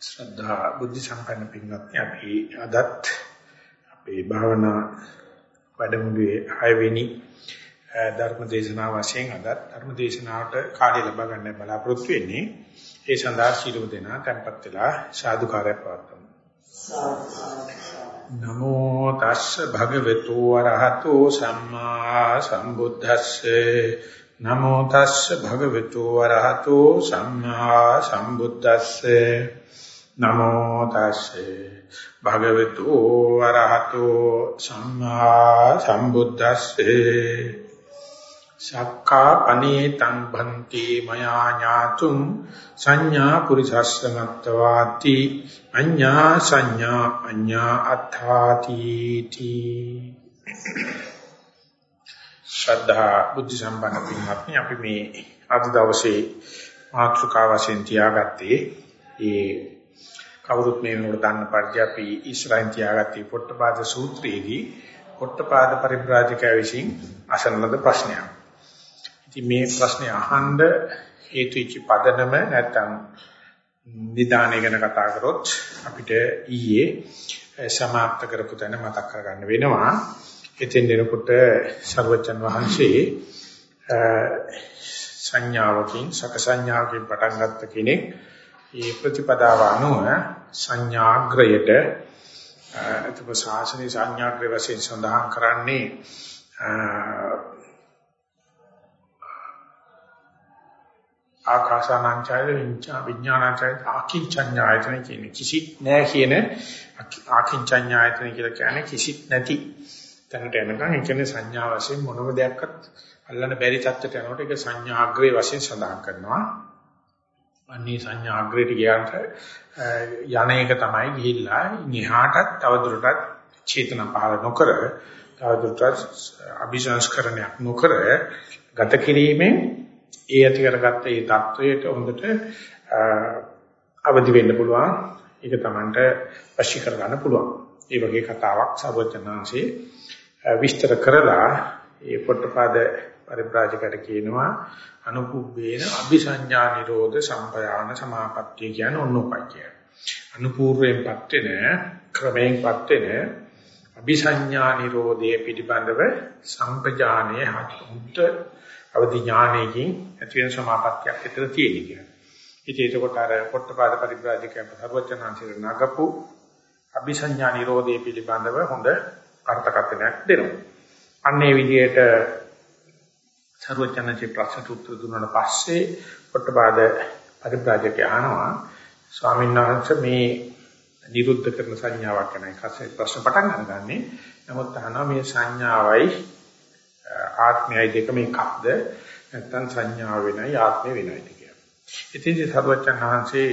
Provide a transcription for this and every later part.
ශ්‍රද්ධා බුද්ධ සම්පන්න පින්වත්නි අපි අදත් අපේ භාවනා වැඩමුළුවේ 6 වෙනි ධර්ම දේශනාව වශයෙන් අදත් ධර්ම දේශනාවට කාලය ලබා ගන්න බලාපොරොත්තු වෙන්නේ. ඒ සඳහා ශීලව දෙනා tempත් වෙලා සාදුකාරය පවත්වමු. නමෝ තස්ස භගවතු වරහතෝ සම්මා සම්බුද්දස්සේ. නමෝ තස්ස භගවතු වරහතෝ සම්මා සම්බුද්දස්සේ. නමෝ තස්සේ. භගවතු වරහතෝ සම්මා සම්බුද්දස්සේ. සක්කා අනේතං භන්ති මයා ඥාතුම් සංඥා පුරිසස්සමත්වාති අඤ්ඤා සංඥා අඤ්ඤා අත්ථාති තී. ශ්‍රද්ධා බුද්ධ සම්පන්න පින්වත්නි අපි මේ අද දවසේ මාතෘකාව වශයෙන් තියාගත්තේ ඒ කවුරුත් මේ වෙනකොට දන්න පරිදි අපි ඊශ්වරයන් තියාගත්තේ පොට්ටපාද සූත්‍රයේදී පොට්ටපාද පරිබ්‍රාජකයා විසින් අසන ලද ප්‍රශ්නයක්. ඉතින් මේ ප්‍රශ්නේ අහන්න හේතු වෙච්ච පදනම නැත්තම් නිදානය ගැන කතා කරොත් අපිට ඊයේ සමාප්ත කරපු තැන මතක් කරගන්න වෙනවා. එතෙන් දෙනකොට සර්වචන් වහන්සේ සංඥාවකින් සක සංඥාවකින් පටන් ගත්ත කෙනෙක් මේ ප්‍රතිපදාව අනුව සංඥාග්‍රයට අතව ශාසනීය සංඥාග්‍රය වශයෙන් සඳහන් කරන්නේ ආකාසානංචය විඥානංචය ආකින්චඤ්ඤායතන කියන කිසිත් නැහැ කියන ආකින්චඤ්ඤායතන කියලා කියන්නේ කිසිත් නැති තැනට එනකන් ඒ කියන්නේ සංඥා වශයෙන් මොනම දෙයක්වත් අල්ලන්න බැරි තත්ත්වයට යනකොට ඒක සංඥාග්‍රේ වශයෙන් සඳහන් කරනවා. අන්නේ සංඥා අග්‍රයට ගියාට යන එක තමයි ගිහිල්ලා ඉහාටත් තවදුරටත් චේතන පාල නොකර තවදුරටත් අභිසංස්කරණයක් නොකර ගත කිරීමෙන් ඒ ඇති කරගත්ත ඒ தত্ত্বයට හොඳට අවදි වෙන්න පුළුවන්. ඒක Tamanට වශී කර ගන්න පුළුවන්. ඒ වගේ කතාවක් සර්වඥාන්සේ විස්තර කරලා ඒ පොට්ටපාද පරිබ්‍රාජකට කියනවා අනුකුබ්බේන අபிසඤ්ඤා නිරෝධ සම්පයාන සමාපත්තිය කියන ඔන්නෝපයි කියන. අනුපූර්වයෙන්පත් වෙන ක්‍රමයෙන්පත් වෙන අபிසඤ්ඤා නිරෝධයේ පිටිබඳව සම්පජානයේ හත්ුත් අවදි ඥානයකින් ඇති වෙන සමාපත්තියක් විතර තියෙන කියන. ඉතින් ඒකකොට අර පොට්ටපාද පරිබ්‍රාජකයන් සර්වචනාංශිර නගපු අபிසඤ්ඤා නිරෝධයේ පිළිබඳව හොඳ අර්ථකථනයක් දෙනවා. අන්නේ විදිහට සර්වඥාන්සේ ප්‍රශ්නට උත්තර දුන්නාට පස්සේ පොට්ටපාද පරිබ්‍රාජකය අහනවා ස්වාමීන් වහන්සේ මේ නිරුද්ධ කරන සංඥාවක් ගැන කසේ ප්‍රශ්න පටන් ගන්නගන්නේ. නමුත් අහනවා මේ සංඥාවයි ආත්මයයි දෙකම එකක්ද නැත්නම් සංඥාව වෙනයි ආත්මය වෙනයිද කියලා. ඉතින් සර්වඥාන්සේ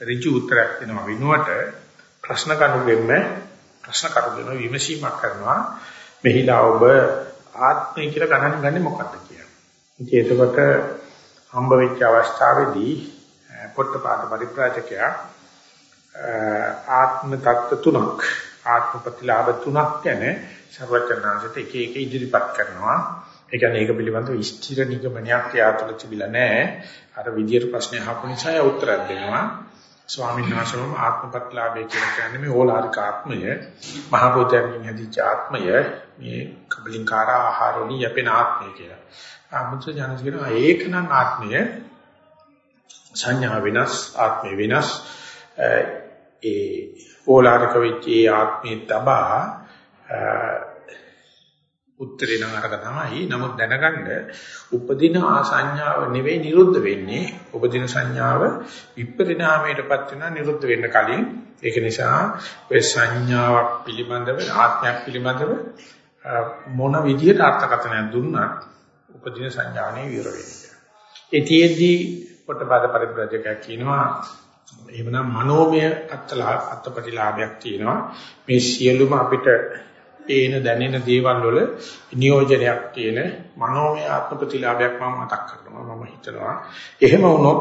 ඍජු උත්තරයක් දෙනවා විනුවට ප්‍රශ්න කණුවෙන්න ප්‍රශ්න කරුගෙන විමසීමක් කරනවා මෙහිලා ඔබ ආත්මය කියලා ගණන් ගන්නේ මොකක්ද කියලා. ඉතින් එතකොට හම්බ වෙච්ච අවස්ථාවේදී පොට්ටපාද පරිප്രാජකයා ආත්ම தত্ত্ব තුනක් ආත්ම ප්‍රතිලාභ තුනක් ගැන සර්වචනාංශිත එක එක ඉදිරිපත් කරනවා. ඒ කියන්නේ ඒක පිළිබඳව ස්ථිර නිගමනයක් යාතුල තිබිලා නැහැ. අර විදියට ප්‍රශ්නේ අහපු නිසා ඒ උත්තරයක් දෙනවා. ස්වාමීන් වහන්සේම ආත්ම ප්‍රතිලාභය කියලා කියන්නේ මේ ඕලාරික ආත්මය, මහ බෝධියන්ගෙන් හැදිච්ච ආත්මය, මේ කබලින්කාර ආහාර වලින් යැපෙන ආත්මය කියලා. ආමුත්‍ර ඥානස් කියනවා ඒකනම් ආත්මය සංඥා විනස් ආත්මය විනස් ඒ ඕලාරික වෙච්ච ආත්මය තබා උත්තරේ නම් අරක තමයි. නමුත් දැනගන්න උපදින ආසඤ්ඤාව නෙවෙයි නිරුද්ධ වෙන්නේ. උපදින සංඥාව විපරිණාමයටපත් වෙනවා නිරුද්ධ වෙන්න කලින්. ඒක නිසා ඔය සංඥාවක් පිළිබඳව ආත්මයක් පිළිබඳව මොන විදිහට අර්ථකථනයක් දුන්නත් උපදින සංඥානේ විර වෙන්නේ. ඒතිෙදී පොට්ටපාද පරිබ්‍රජකයා කියනවා එහෙමනම් මනෝමය අත්ලා අත්පටිලාභයක් තියෙනවා. මේ සියලුම අපිට පේන දැනෙන දේවල් වල නියෝජනයක් තියෙන මනෝමය ආත්ම ප්‍රතිලාභයක් මම මතක් කරනවා මම හිතනවා එහෙම වුණොත්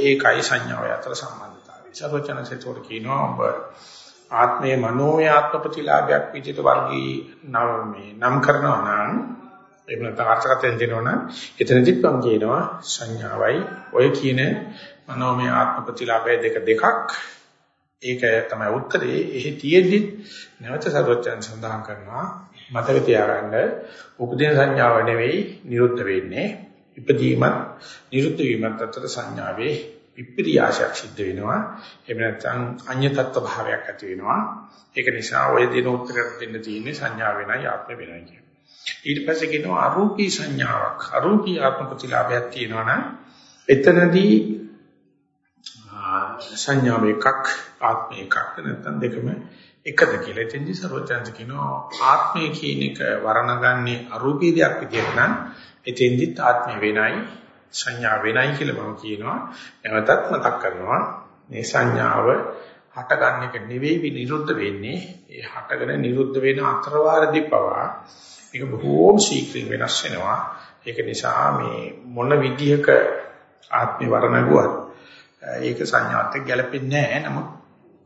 ඒකයි සංඥාව අතර සම්බන්ධතාවය සර්වචනසේතෝර කියනවා ඔබ ආත්මයේ මනෝමය ආත්ම ප්‍රතිලාභයක් විදිහට වර්ගී නම් කරනවා නම් එහෙම නැත්නම් අර්ථකථන දෙනවා නම් එතනදිත් මම කියනවා සංඥාවයි ඔය කියන මනෝමය ආත්ම ප්‍රතිලාභය දෙක දෙකක්. ඒක තමයි උත්තරේ. එහි තියෙද්දි නැවත සර්වචන් සඳහන් කරනවා මතක තියාගන්න උපදීන සංඥාව නෙවෙයි නිරුද්ධ වෙන්නේ. ඉපදීමත් නිරුද්ධ වීමත් අතර සංඥාවේ විප්‍රියාශයක් සිද්ධ වෙනවා. එහෙම නැත්නම් අඤ්‍ය තත්ත්ව භාවයක් ඇති වෙනවා. ඒක නිසා ඔය දින උත්තරයක් දෙන්න තියෙන්නේ සංඥා වෙනයි ආත්ම වෙනයි කියන. ඊට පස්සේ කියනවා අරූපී සංඥාවක්. අරූපී ආත්ම ප්‍රතිලාභයක් තියෙනවා නම් එතනදී සංඥාව එකක් ආත්ම එකක් නැත්නම් දෙකම එකද කියලා. එතෙන්දි සර්වඥාන්ත කියනවා ආත්මය කියන එක වර්ණගන්නේ අරූපී දෙයක් විදිහට නම් එතෙන්දිත් ආත්මය වෙනයි සංඥා වෙනයි කියලා මම කියනවා. නැවතත් මතක් කරනවා මේ සංඥාව හටගන්න එක නෙවෙයි නිරුද්ධ වෙන්නේ. ඒ හටගෙන නිරුද්ධ වෙන අතරවාරදී පවා ඒක බොහෝම ශීක්‍රින් වෙනස් වෙනවා. ඒක නිසා මේ මොන විදිහක ආත්මේ වර්ණගුවත් ඒක සංඥාත් එක්ක ගැලපෙන්නේ නැහැ. නමුත්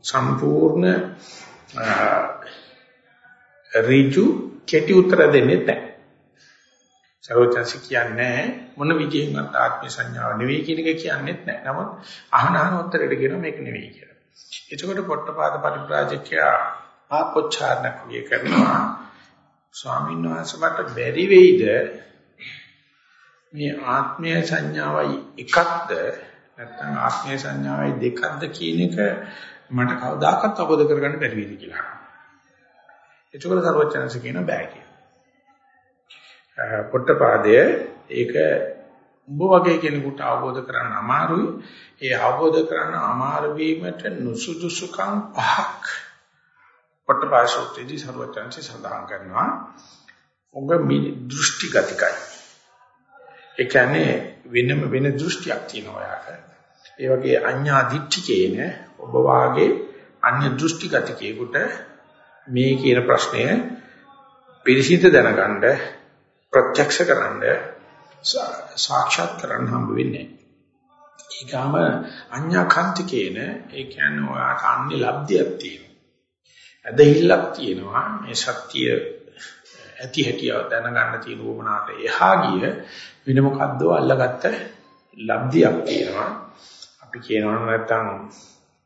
සම්පූර්ණ ඍජු කෙටි උත්තර දෙන්නේ නැහැ. සරෝජන්සි කියන්නේ මොන විදිහෙන්වත් ආත්ම සංඥාව නෙවෙයි කියන එක කියන්නේත් නැහැ. නමුත් අහන අහන උත්තරෙට කියනවා මේක නෙවෙයි කියලා. එතකොට පොට්ටපාද පරිබ්‍රාජකයා ආපොච්චාරණ ක්‍රිය කරනවා. ස්වාමීන් වහන්සේ මට බැරි වෙයිද මේ ආත්මය සංඥාවයි එකක්ද නැත්නම් ආත්මය සංඥාවයි දෙකක්ද කියන එක මට කවදාකවත් අවබෝධ කරගන්න බැරි වෙයිද කියලා. එතකොට සර්වචනස කියන බෑ කියන. පොට්ටපාදය ඒක උඹ වගේ කෙනෙකුට අවබෝධ කරගන්න අමාරුයි. ඒ අවබෝධ කරගන්න අමාරු වීමට නුසුදුසුකම් පහක් පොට්ටපාසෝත්තේදී සර්වචනස සඳහන් කරනවා. උඹ දෘෂ්ටිගතිකයි. ඒ කියන්නේ වෙනම වෙන දෘෂ්ටියක් තියෙනවා යාට. ඒ වගේ අඤ්ඤා දිට්ඨිකේන ඔබ වාගේ අන්‍ය දෘෂ්ටිගතිකේකට මේ කියන ප්‍රශ්නය පිළිසිත දැනගන්න ප්‍රත්‍යක්ෂ කරන්න සාක්ෂාත් කරන්න හම්බ වෙන්නේ. ඊගාම අඤ්ඤා කාන්තිකේන ඒ කියන්නේ ඔයාට අන්‍ය ලබ්ධියක් තියෙනවා. ඇදහිල්ලක් තියෙනවා මේ සත්‍ය ඇති හැටිය දැනගන්න තියෙන උවමනාට එහා ගිය වෙන මොකද්ද අල්ලගත්ත ලබ්ධියක් තියෙනවා. අපි කියනවා නැත්තම්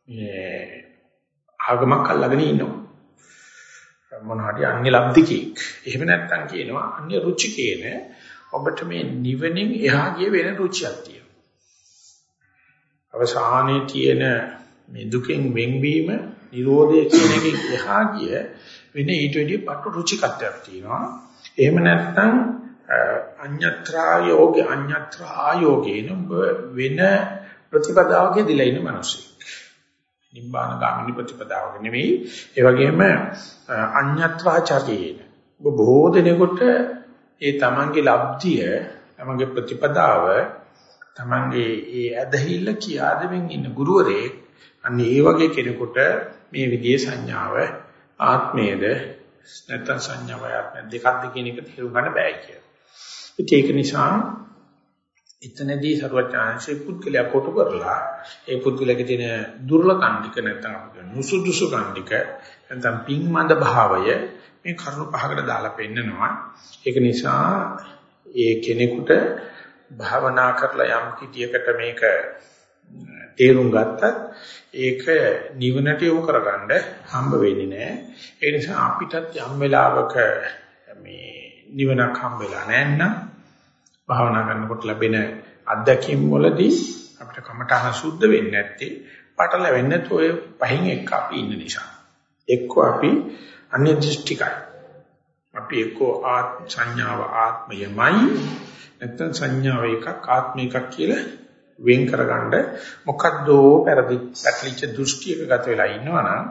මේ ආගමක් අල්ලගෙන ඉන්නවා. මොන හරි අන්‍ය ලබ්ධිකෙක්. එහෙම නැත්තම් කියනවා අන්‍ය රුචිකේන ඔබට මේ නිවනින් එහා ගිය වෙන රුචියක් තියෙනවා. අවසානයේ තියෙන මේ දුකෙන් වෙන්වීම, Nirodha කියන එකෙන් එහා ගිය වෙන ඊට වැඩිය පටු රුචිකත්වයක් තියෙනවා. එහෙම නැත්තම් අඤ්ඤත්‍රා යෝගේ අඤ්ඤත්‍රා යෝගේන වෙන ප්‍රතිපදාවක දිලා ඉන්න මිනිස්සු. නිබ්බාන ගාමිනී ප්‍රතිපදාවක නෙවෙයි. ඒ වගේම අඤ්ඤත්‍රාචාරයේන. ඔබ බොහෝ දෙනෙකුට ඒ තමන්ගේ ලබ්ධිය, තමන්ගේ ප්‍රතිපදාව, තමන්ගේ ඒ ඇදහිල්ල කියා දෙමින් ඉන්න ගුරුවරයෙක් අන්න ඒ වගේ කෙනෙකුට මේ විදිහේ සංඥාව ආත්මයේද නැත්නම් සංඥාව ආත්මය දෙකක්ද කියන එක තේරුම් ගන්න බෑ කියලා. ඒක නිසා එතනදී සර්වඥාන්සේ පුද්ගලයා කොටු කරලා ඒ පුද්ගලයාගේ තියෙන දුර්ලභ කණ්ඩික නැත්නම් අපිට නුසුදුසු කණ්ඩික නැත්නම් පින්මන්ද භාවය මේ කරුණු පහකට දාලා පෙන්නනවා. ඒක නිසා ඒ කෙනෙකුට භාවනා කරලා යම් කිටියකට මේක තේරුම් ගත්තත් ඒක නිවනට යොමු කරගන්න හම්බ වෙන්නේ නැහැ. ඒ නිසා අපිටත් යම් වෙලාවක මේ නිවනක් හම්බෙලා නැත්නම් භාවනා කරනකොට ලැබෙන අත්දැකීම් වලදී අපිට කමඨහන සුද්ධ වෙන්නේ නැත්තේ. පටලැවෙන්නේ නැතු ඔය පහින් එක්ක අපි ඉන්න නිසා. එක්ක අපි අන්‍ය දෘෂ්ටිකයි. අපි එක්ක ආත්ම සංඥාව ආත්මයමයි නැත්නම් සංඥාව එකක් ආත්ම එකක් කියලා වෙන් කරගන්න මොකද්ද පෙරදි පැටලිච්ච දෘෂ්ටියක ගත වෙලා ඉන්නවනම්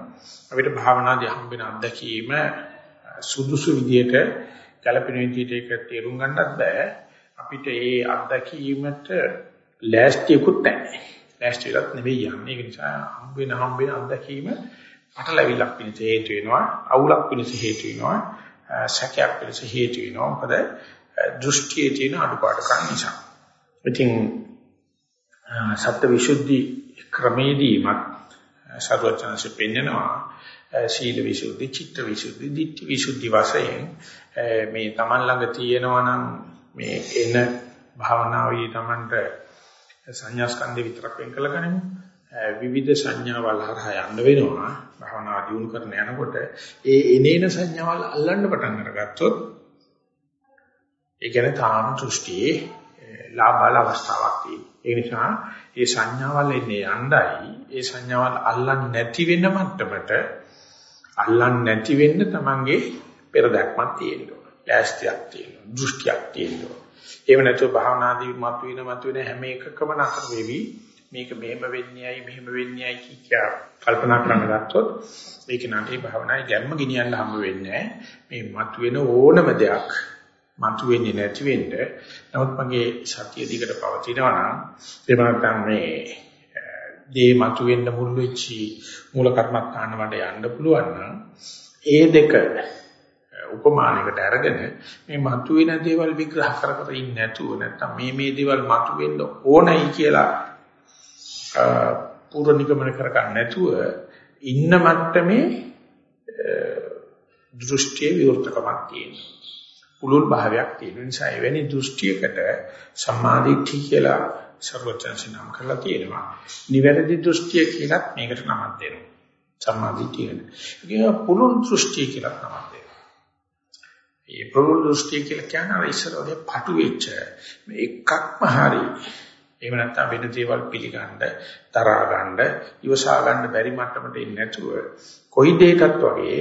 අපිට භාවනාදී හම්බෙන අත්දැකීම සුදුසු විදියට ගැළපෙන විදියට ඒක තේරුම් ගන්නත් බෑ අපිට ඒ අත්දැකීමට ලෑස්තියකුත් නැහැ. ලෑස්තිලක් නෙවෙයි යන්නේ. ඒක නිසා හම්බ වෙන හම්බ වෙන අත්දැකීම පටලැවිල්ලක් පිණිස හේතු වෙනවා. අවුලක් පිණිස හේතු වෙනවා. සැකයක් පිණිස හේතු වෙනවා. මොකද දෘෂ්ටියේ තියෙන අඩුපාඩුකම් නිසා. ඉතින් සත්‍ය විසුද්ධි ක්‍රමේදීමත් සර්වචනසේ පෙන්නනවා සීල විසුද්ධි, චිත්ත විසුද්ධි, ditthi විසුද්ධි වශයෙන් මේ Taman ළඟ තියෙනවා නම් මේ එන භාවනාවේ Tamanට සංඥා ස්කන්ධේ විතරක් වෙන් කළ ගනිමු. විවිධ සංඥාවල් හරහා යන්න වෙනවා. භවනා දියුණු කරන යනකොට ඒ එනේන සංඥාවල් අල්ලන්න පටන් අරගත්තොත් ඒ කියන්නේ තාම දෘෂ්ටියේ ලාභාල අවස්ථාවක් තියෙනවා. ඒ නිසා මේ සංඥාවල් එන්නේ යණ්ඩයි ඒ සංඥාවල් අල්ලන්නේ නැති වෙන මට්ටමට අල්ලන්නේ නැති වෙන්න තමන්ගේ පෙර දැක්මක් තියෙනවා. ලෑස්තියක් තියෙනවා. දෘෂ්ටියක් තියෙනවා. එහෙම නැතුව භාවනාදී මතුවෙන මතුවෙන හැම එකකම නතර වෙවි මේක මෙහෙම වෙන්නේයි මෙහෙම වෙන්නේයි කියා කල්පනා කරන්න ගත්තොත් ඒක නටේ භාවනායි ගැම්ම ගෙනියන්න හම්බ වෙන්නේ මේ මතුවෙන ඕනම දෙයක් මතුවෙන්නේ නැති වෙන්න. නමුත් මගේ සතිය දිගට පවතිනවා නම් ඒ නැත්නම් මේ දේ මතුවෙන්න මුල් වෙච්චි මූල කර්මස්ථාන වලට යන්න පුළුවන් නම් ඒ දෙක උපමානයකට අරගෙන මේ මතුවෙන දේවල් විග්‍රහ කර කර ඉන්නේ නැතුව නැත්නම් මේ මේ දේවල් මතුවෙන්න ඕනයි කියලා පූර්ව නිගමන කර ගන්න නැතුව ඉන්න මට්ටමේ දෘෂ්ටි විවෘතකමක් තියෙනවා. පුලුල් භාවයක් තියෙන නිසා එවැනි දෘෂ්ටියකට සම්මාදිට්ඨිය කියලා සර්වචන්සි නම් කරලා තියෙනවා. නිවැරදි දෘෂ්ටිය කියලත් මේකට නමක් දෙනවා. සම්මාදිට්ඨිය. ඒක පුලුල් දෘෂ්ටිය කියලා නමක් දෙනවා. මේ පුලුල් දෘෂ්ටිය කියලා කියන්නේ ඉස්සර වගේ පටු වෙච්ච මේ එකක්ම හරියි එහෙම නැත්නම් වෙන දේවල් පිළිගන්න, තරහා ගන්න, ඉවසා ගන්න බැරි මට්ටමට ඉන්නේ නැතුව කොයි දෙයකත් වගේ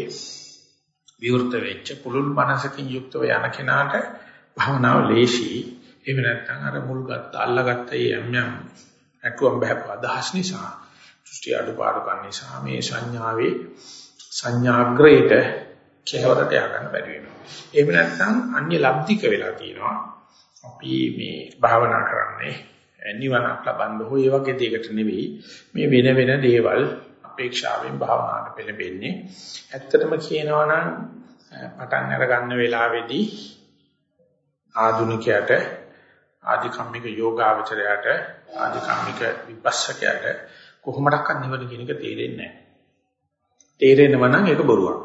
විවෘත වෙච්ච පුළුල් මනසකින් යුක්තව යන කෙනාට භවනාව ලේසි. එහෙම නැත්නම් අර මුල්ගත් අල්ලගත්ත යම් යම් අටුවම් බහප අදහස් නිසා දෘෂ්ටි අඩුපාඩු ගන්න නිසා මේ සංඥාවේ සංඥාග්‍රයට කෙලවරට ය아가න්න බැරි වෙනවා. එහෙම නැත්නම් අන්‍ය ලබ්ධික වෙලා තියෙනවා. අපි මේ භාවනා කරන්නේ නිවනක් ලබන්න හෝ ඒ වගේ දෙයකට නෙවෙයි මේ වෙන වෙන දේවල් අපේක්ෂාවෙන් භාවනාවට පෙළඹෙන්නේ ඇත්තටම කියනවා නම් පටන් අර ගන්න වෙලාවේදී ආධුනිකයට ආධිකම්මික යෝගාවචරයට ආධිකම්මික විපස්සකයට කොහොමඩක්වත් නිවන කියන එක තේරෙන්නේ නැහැ. තේරෙනව නම් ඒක බොරුවක්.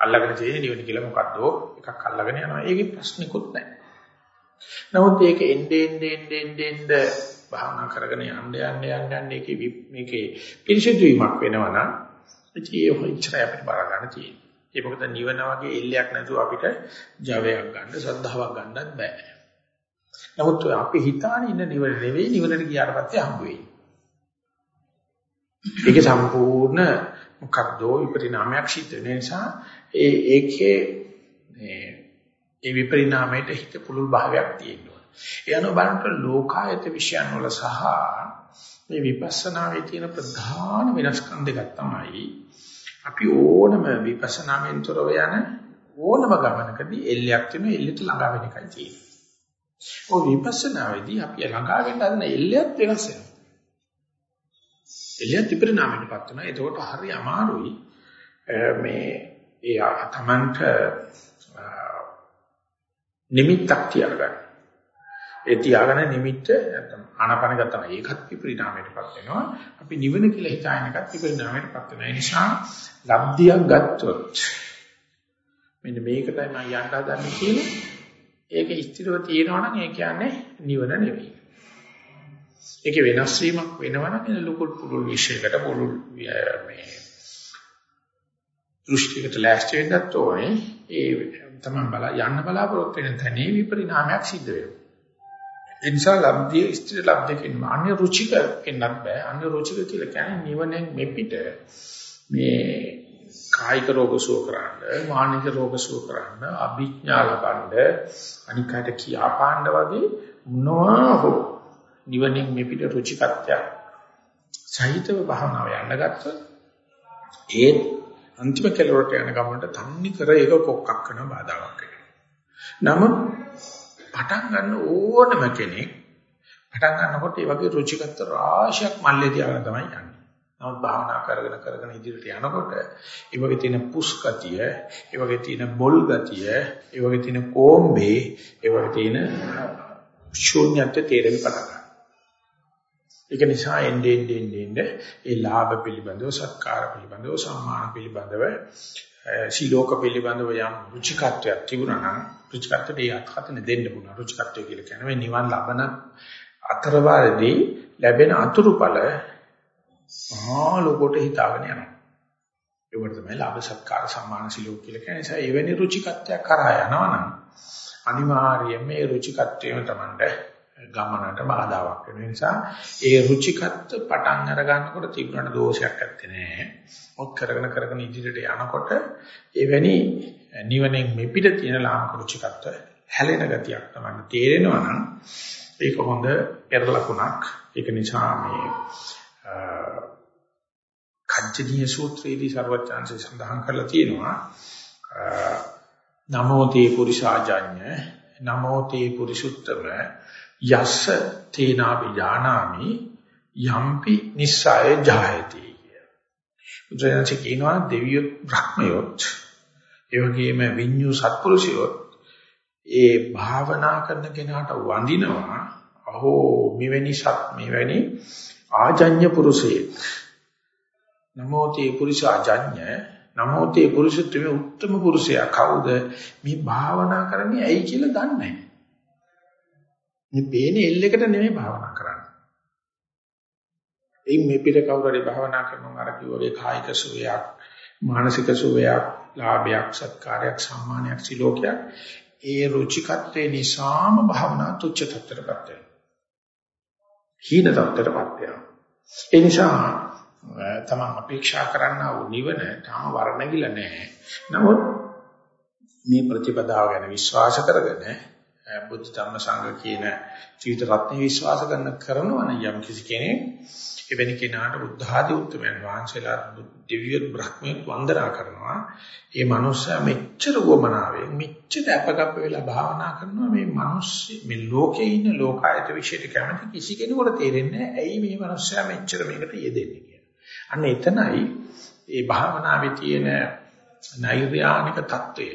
අල්ලගෙන තියෙන නිවන කියලා මොකද්ද? එකක් අල්ලගෙන යනවා. ඒකේ ප්‍රශ්නිකුත් නැහැ. නමුත් ඒක එnde ende ende ende ende භාවනා කරගෙන යන්න යන්න යන්න යන්න ඒකේ මේකේ පිරිසිදු වීමක් වෙනවා නම් ඉතින් ඒ හොච්චර අපිට බාර ගන්න තියෙනවා. ඒ මොකද නිවන වගේ එල්ලයක් නැතුව අපිට ජවයක් ගන්න, සද්ධාාවක් ගන්නත් බෑ. නමුත් අපි හිතාන ඉන්න නිවන නෙවෙයි නිවනට ගියාට පස්සේ හම්බ වෙන්නේ. ඒක සම්පූර්ණ මොකක්ද විපරිණාමයක් සිද්ධ වෙන නිසා ඒ ඒකේ මේ ඒ විපරිණාමයට හිත පුළුල් භාවයක් තියෙනවා. ඒ අනුව බලනකොට ලෝකායත විශ්යන් වල සහ මේ විපස්සනාවේ තියෙන ප්‍රධාන වෙනස්කම් දෙකක් තමයි අපි ඕනම විපස්සනාවෙන්තරව යන ඕනම ගමනකදී එල්ලයක් තියෙන එල්ලෙට ළඟා වෙන එකයි තියෙන්නේ. ඔය විපස්සනාවේදී අපි ළඟා වෙන්න හදන එල්ලයක් වෙනස් වෙනවා. එල්ලයක් විපරිණාමයටපත් වෙනවා. ඒකට හරි අමාරුයි මේ ඒ තමන්ට නිමිත්තක් තියාගන්න. ඒ තියාගෙන නිමිත්ත නැත්නම් ආනාපාන ගත්තා ඒකත් විපරිණාමයටපත් වෙනවා. අපි නිවන කියලා හිතාගෙන එකත් විපරිණාමයටපත් වෙනවා. ඒ නිසා ලබ්ධියක් ගත්තොත් මෙන්න මේකටයි මම යන්න හදන්නේ කියලා ඒක ස්ථිරව තියෙනවා නම් ඒ කියන්නේ නිවන නෙවෙයි. ඒකේ වෙනස් වීමක් වෙනවනම් එන ලොකු පුරුල් විශේෂයකට පුරුල් මේ දෘෂ්ටියකට ලෑස්ති වෙන්නත් ඕනේ. ඒ තමයි බල යන්න බලාපොරොත්තු වෙන තැනේ විපරිණාමයක් සිද්ධ වෙනවා. ඒ නිසා ලබ්ධිය ස්ථිර ලබ්ධකින් අන්‍ය රුචික වෙන්නත් බෑ. අන්‍ය රුචික කියලා කියන්නේ නිවනෙන් මෙපිට මේ කායික රෝග සුව කරන්න, මානසික රෝග සුව කරන්න, අභිඥා ලබන්න, අනිකට කියා පාණ්ඩ වගේ මොනවා හෝ නිවනෙන් මෙපිට රුචිකත්වයක් සහිතව භාවනාව යන්න ගත්තොත් ඒ අන්තිම කෙලවරට යන ගමනට තන්නේ කර ඒක කොක්කක් කරන බාධාවක් වෙනවා. නමුත් පටන් ගන්න ඕනම කෙනෙක් පටන් ගන්නකොට මේ වගේ රුචිකත්ව රාශියක් මල්ලේ තියාගෙන තමයි යන්නේ. නමුත් භාවනා කරගෙන කරගෙන ඉදිරියට යනකොට ඒ වගේ තියෙන පුස් ගතිය, ඒ වගේ තියෙන බොල් ගතිය, ඒ වගේ තියෙන කොම්බේ, ඒ වගේ තියෙන ශූන්‍යත්වය තේරෙන්න පටන් ගන්නවා. ඒක නිසා එන්නේ එන්නේ එන්නේ ඒ ලාභ පිළිබඳව සත්කාර පිළිබඳව සම්මාන පිළිබඳව ශීලෝක පිළිබඳව යම් රුචිකත්වයක් තිබුණා නම් රුචිකත්වයට ඒ අත්හතන දෙන්න පුළුවන් රුචිකත්වය කියලා කියන්නේ නිවන් ලබන අතරවාරදී ලැබෙන අතුරුඵල මහා ලෝකෙට හිතාගෙන යනවා. ඒකට තමයි ලාභ සත්කාර සම්මාන සිලෝක කියලා කියන්නේ. ඒ නිසා එවැනි රුචිකත්වයක් කරා යනවනම් අනිවාර්යයෙන්ම ඒ රුචිකත්වයම තමයි ගමනට බාධාවක් වෙන නිසා ඒ රුචිකත්ව පටන් අර ගන්නකොට තිබුණට දෝෂයක් නැත්තේ නෑ. මොක් කරගෙන කරගෙන ඉදිරියට යනකොට එවැනි නිවනෙන් මෙපිට තියෙන ලාමක රුචිකත්ව හැලෙන ගතියක් තමයි තේරෙනවා නම් ඒක හොඳ පෙර ලකුණක්. ඒක නිසා මේ කච්චනීය සූත්‍රයේදී ਸਰවඥාන්සේ සඳහන් කරලා තියෙනවා නමෝ තේ පුරිසාජඤ්ඤ නමෝ තේ පුරිසුත්තම යස්ස තේනාපි ඥානාමි යම්පි නිස්සය ජායති බුදුරජාණන් කියනවා දෙවියොත් බ්‍රහ්මයොත් ඒ වගේම විඤ්ඤු සත්පුරුෂයොත් ඒ භාවනා කරන කෙනාට වඳිනවා අහෝ මෙවැනි සත් මෙවැනි ආජඤ්‍ය පුරුෂයෙක්. නමෝතේ පුරුෂ ආජඤ්‍ය නමෝතේ පුරුෂත්වයේ උත්තම පුරුෂයා. කවුද? මේ භාවනා කරන්නේ ඇයි කියලා දන්නේ? නැහැ මේ පේන එල්ලෙකට නෙමෙයි භාවනා කරන්නේ එයින් මේ පිට කවුරු හරි භාවනා කරනවා අර කිව්වගේ කායික සුවයක් මානසික සුවයක් ලාභයක් සත්කාරයක් සම්මානයක් සිලෝකයක් ඒ රුචිකත්වයේ නිසාම භාවනා තුච්ච තත්ත්වයටපත් වෙනවා. හීන තත්ත්වයටපත් වෙනවා. ඒ නිසා තමන් අපේක්ෂා කරන්නා වූ නිවන තාම වර්ණගිල නැහැ. නමුත් මේ ප්‍රතිපදාව ගැන විශ්වාස කරගෙන බුද්ධ ධර්ම සංඝ කියන ජීවිත රත්නේ විශ්වාස කරන කරනවනම් යම් කිසි කෙනෙක් එවැනි කෙනාට බුද්ධ ආදී උත්තරයන් වහන්සේලා දිව්‍ය බ්‍රහ්මයේ වන්දනා කරනවා. ඒ මනුස්සයා මෙච්චර වමනාවේ මෙච්චර අපකප්ප වෙලා භාවනා කරනවා මේ මිනිස්සු මේ ලෝකේ ඉන්න ලෝකායත විශේෂිත කැමති කිසි කෙනෙකුට තේරෙන්නේ නැහැ ඇයි මේ මනුස්සයා මෙච්චර මේකට යෙදෙන්නේ කියලා. අන්න එතනයි ඒ භාවනාවේ තියෙන නෛර්යානික தত্ত্বය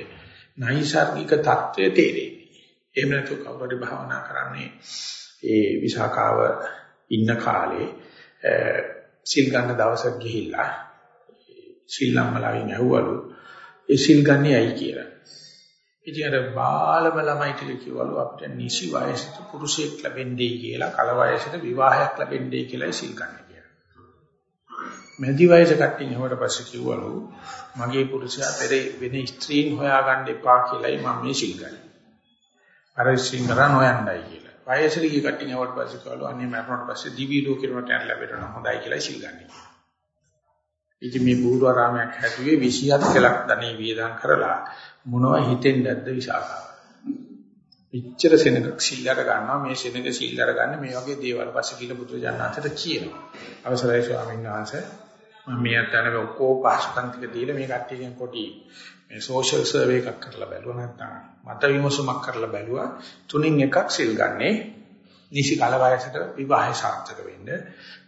නයිසර්ගික தত্ত্বය තේරෙන්නේ. එහෙම නැතු කවුරුහරි භාවනා කරන්නේ ඒ විසාකාව ඉන්න කාලේ සිල් ගන්න දවසක් ගිහිල්ලා ශ්‍රී ලංකාවෙන් ඇහුවලු ඒ සිල් ගන්නේ ඇයි කියලා. ඉතින් අර බාලම ළමයි ටික කිව්වලු අපිට නිසි වයසට පුරුෂයෙක් ලැබෙන්නේ කියලා කල වයසට විවාහයක් ලැබෙන්නේ කියලා සිල් ගන්න කියලා. මැදි වයස කට්ටිය හොවට පස්සේ කිව්වලු මගේ පුරුෂයා පෙර වෙන ස්ත්‍රීන් හොයාගන්න එපා කියලායි මම මේ සිල් ගන්නේ. අර සිංහරන් හොයන්නයි කියලා. වයසට ගිය කට්ටිය නවට පස්සේ කවලු අනේ මරණයට පස්සේ දිවි ලෝකෙට යන ලැබෙන්න හොඳයි කියලා සිල් ගන්න. ඉතින් මේ බුදුආරාමයක් හැදුවේ 27 කලක් ධනෙ වියදම් කරලා මොනව හිතෙන්දද විසාකාව. පිච්චර සෙනඟ සිල්ලර ගන්නවා මේ සෙනඟ සිල්ලර ගන්න මේ වගේ දේවල් පස්සේ කියලා බුදුරජාණන්ට කියනවා. අවසරයි ස්වාමීන් වහන්සේ මම මේ අතන ඔක්කොම පාස්කම් ටික දීලා මේ කට්ටියගෙන් පොඩි මේ සෝෂල් සර්වේ එකක් කරලා බැලුවා නැත්නම් මත විමසුමක් කරලා බැලුවා. තුنين එකක් සිල් ගන්නේ නිසි කාල වයසට විවාහය සාර්ථක වෙන්න.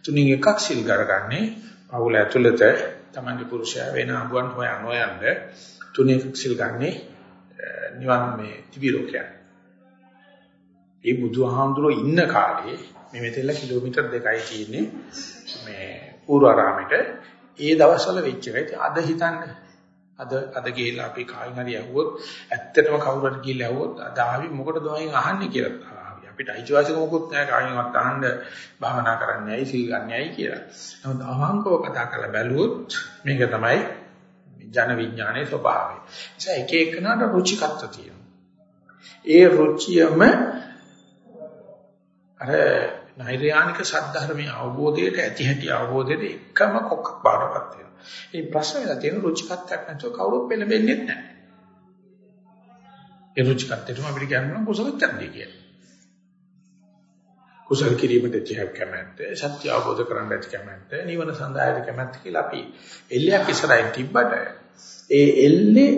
තුنين එකක් සිල් ගරගන්නේ පවුල ඇතුළත තමන්ගේ පුරුෂයා වෙන අඹුවන් හොයන හොයන්න තුනක් සිල් ගන්නේ නිවන් මේ ත්‍රිවිධෝකයන් ඒ බුදුහාමුදුරෝ ඉන්න කාලේ මේ මෙතෙල්ල කිලෝමීටර් 2යි තියෙන්නේ. මේ පූර්වාරාමෙට ඒ දවස්වල වෙච්ච එක. අද හිතන්නේ අද අද ගිහිල්ලා අපි කායින් හරි ඇහුවොත් ඇත්තටම කවුරුහරි ගිහිල්ලා ඇහුවොත් අද ආවි මොකටද ඔයන් අහන්නේ කියලා ආවි අපිට අයිතිවාසිකම මොකුත් නැහැ කායින්වත් අහන්න භාවනා කරන්නේ ඇයි සීල් ගන්න ඇයි කියලා. නමුත් අවංකව කතා කරලා බැලුවොත් මේක තමයි ජන විඥානයේ ස්වභාවය. ඒ එක එකනට රුචිකත්ව තියෙනවා. ඒ රුචියම අර නෛර්යානික සද්ධර්මයේ අවබෝධයට ඇති හැටි අවබෝධයට එකම කොක්ක බාරපත් වෙනවා. මේ ප්‍රශ්න වෙලා තියෙන රුචිකත්වයක් නැතුව කවුරුත් පෙළඹෙන්නේ නැහැ. ඒ රුචිකත්වයටම අපිට කියන්න කුසල ඡන්දය කියලා. කුසල කිරීමට තියව කැමැත්ත, සත්‍ය අවබෝධ කරගන්න ඇති කැමැත්ත, නිවන සඳහා ඇති කැමැත්ත කියලා අපි එල්ලයක් ඉස්සරහින් තිබ්බට ඒ එල්ලේ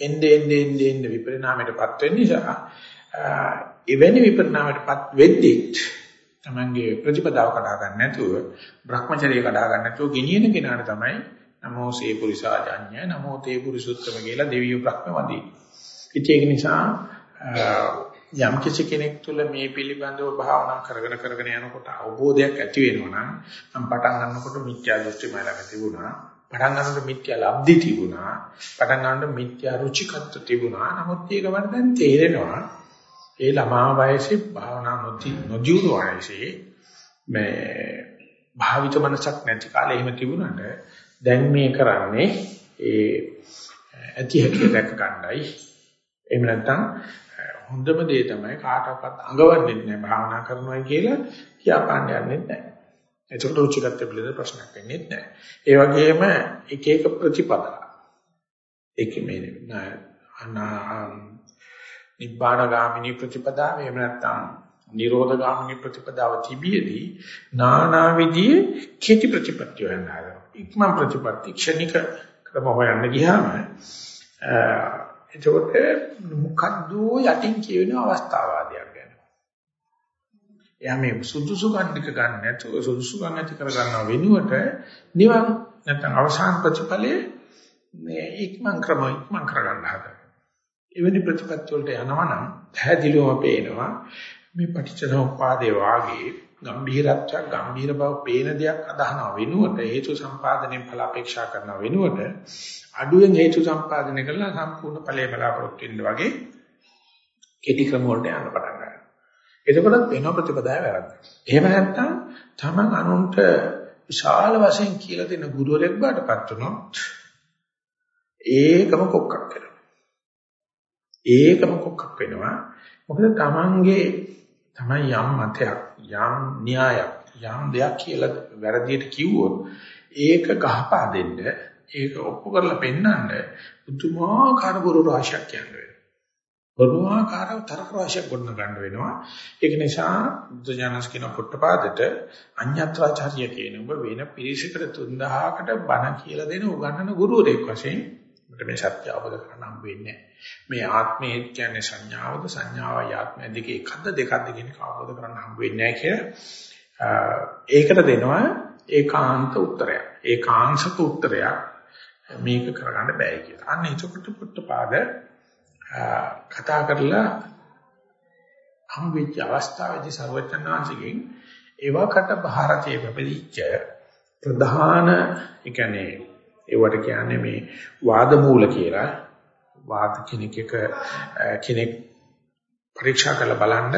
එnde ende ende ende විපරිණාමයටපත් වෙන නිසා එවැනි විපරිණාමයටපත් වෙද්දී තමන්ගේ ප්‍රතිපදාව කඩා ගන්න නැතුව Brahmacharya කඩා ගන්න නැතුව ගෙනියන කෙනාට තමයි නමෝ සේ පුරිසාජඤ්ඤ නමෝ තේ පුරිසුත්තම කියලා දෙවියෝ බ්‍රහ්ම වදී. ඒක නිසා යම් කිසි කෙනෙක් තුළ මේ පිළිබඳව භාවනා කරගෙන කරගෙන යනකොට අවබෝධයක් ඇති වෙනවා නම් මම පටන් ගන්නකොට මිත්‍යා දෘෂ්ටි මලක තිබුණා. පටන් ගන්නකොට මිත්‍යා ලබ්ධි තිබුණා. පටන් ගන්නකොට මිත්‍යා රුචිකත්ව තිබුණා. නමුත් ඒක මට දැන් තේරෙනවා. ඒ ළමා වයසේ භාවනා නොති නොජීවු වයසේ මේ භාවිත මනසක් නැති කාලේ එහෙම තිබුණාට දැන් මේ කරන්නේ ඒ ඇති හැටි දැක ගන්නයි එහෙම නැත්නම් හොඳම දේ තමයි කාටවත් අඟවන්නේ නැහැ භාවනා කරනවා කියලා කියාපාන්න යන්නේ නැහැ. ඒකට රුචිගත පිළිද ප්‍රශ්නයක් වෙන්නේ නැහැ. ඒ වගේම එක එක ප්‍රතිපදා ඒක මේ නිබ්බාන ගාමිනී ප්‍රතිපදාව එහෙම නැත්නම් නිරෝධ ගාමිනී ප්‍රතිපදාව තිබියදී නානා විදිහේ කෙටි ප්‍රතිපත්ති වෙනවා. ඉක්මන් ප්‍රතිපත්ති ක්ෂණික ක්‍රම හොයන්න ගියාම එතකොට මොකද්ද යටින් කියන අවස්ථාවාදයක් ගැන. එයා මේ සුදුසු ගන්නක ගන්න නැතුව සුදුසු ගන්න ඇති කර ගන්නව වෙනුවට නිවන් නැත්නම් අවසාන ප්‍රතිඵලයේ මේ ඉක්මන් ක්‍රම ඉක්මන් කර ගන්න හදන. එවැනි ප්‍රතිපත්ති වලට යනවා නම් පැහැදිලිවම පේනවා මේ පටිච්චසමුප්පාදේ වාගේ ගම්භීරත්වයක් ගම්භීර බව පේන දෙයක් අදහනවා වෙනුවට හේතු සම්පාදනයෙන් ඵල අපේක්ෂා කරන වෙනුවට අඩුවෙන් හේතු සම්පාදනය කරලා සම්පූර්ණ ඵලයේ බලාපොරොත්තු වෙන්න වගේ කෙටි ක්‍රම වලට යන්න පටන් ගන්නවා. එතකොට වෙන ප්‍රතිපදාව වැරද්ද. එහෙම නැත්නම් තමන් අනුන්ට විශාල වශයෙන් කියලා දෙන ගුරුවරයෙක් බාටපත් වුණොත් ඒකම කොක්කක් වෙනවා. ඒකම කොක්කක් වෙනවා. මොකද තමන්ගේ තමයි යම් මතයක් යම් න්‍යායක් යම් දෙයක් කියලා වැරදියට කිව්වොත් ඒක ගහපා දෙන්න ඒක ඔප්පු කරලා පෙන්නන්න පුදුමාකාර බොරු රාශියක් කියන්නේ. බොරුවාකාර තරක රාශියක් ගොඩන ගන්න වෙනවා. ඒක නිසා බුද්ධජනස් කියන පොට්ටපාදට අඤ්ඤත්‍රාචාර්ය කියන ඔබ වෙන පිරිසකට 3000කට බණ කියලා දෙන උගන්වන ගුරුවරයෙක් වශයෙන් මට මේ සත්‍ය අවබෝධ කරගන්න හම්බ වෙන්නේ මේ ආත්මය කියන්නේ සංඥාවද සංඥාවයි ආත්මය දෙක එකක්ද දෙකක්ද කියන එක අවබෝධ කරගන්න හම්බ වෙන්නේ නැහැ ඒකට දෙනවා ඒකාන්ත උත්තරයක්. ඒකාංශක උත්තරයක් මේක කරගන්න බෑ කියලා. අන්න එතකොට පුත්තපාද කතා කරලා හම්බෙච්ච අවස්ථාවේදී ਸਰවචනාංශිකෙන් එවකට ಭಾರತයේ පැපදිච්ච ප්‍රධාන ඒ කියන්නේ ඒවට කියන්නේ මේ වාද මූල කියලා වාද කෙනෙක් එක කෙනෙක් පරීක්ෂා කරලා බලන්න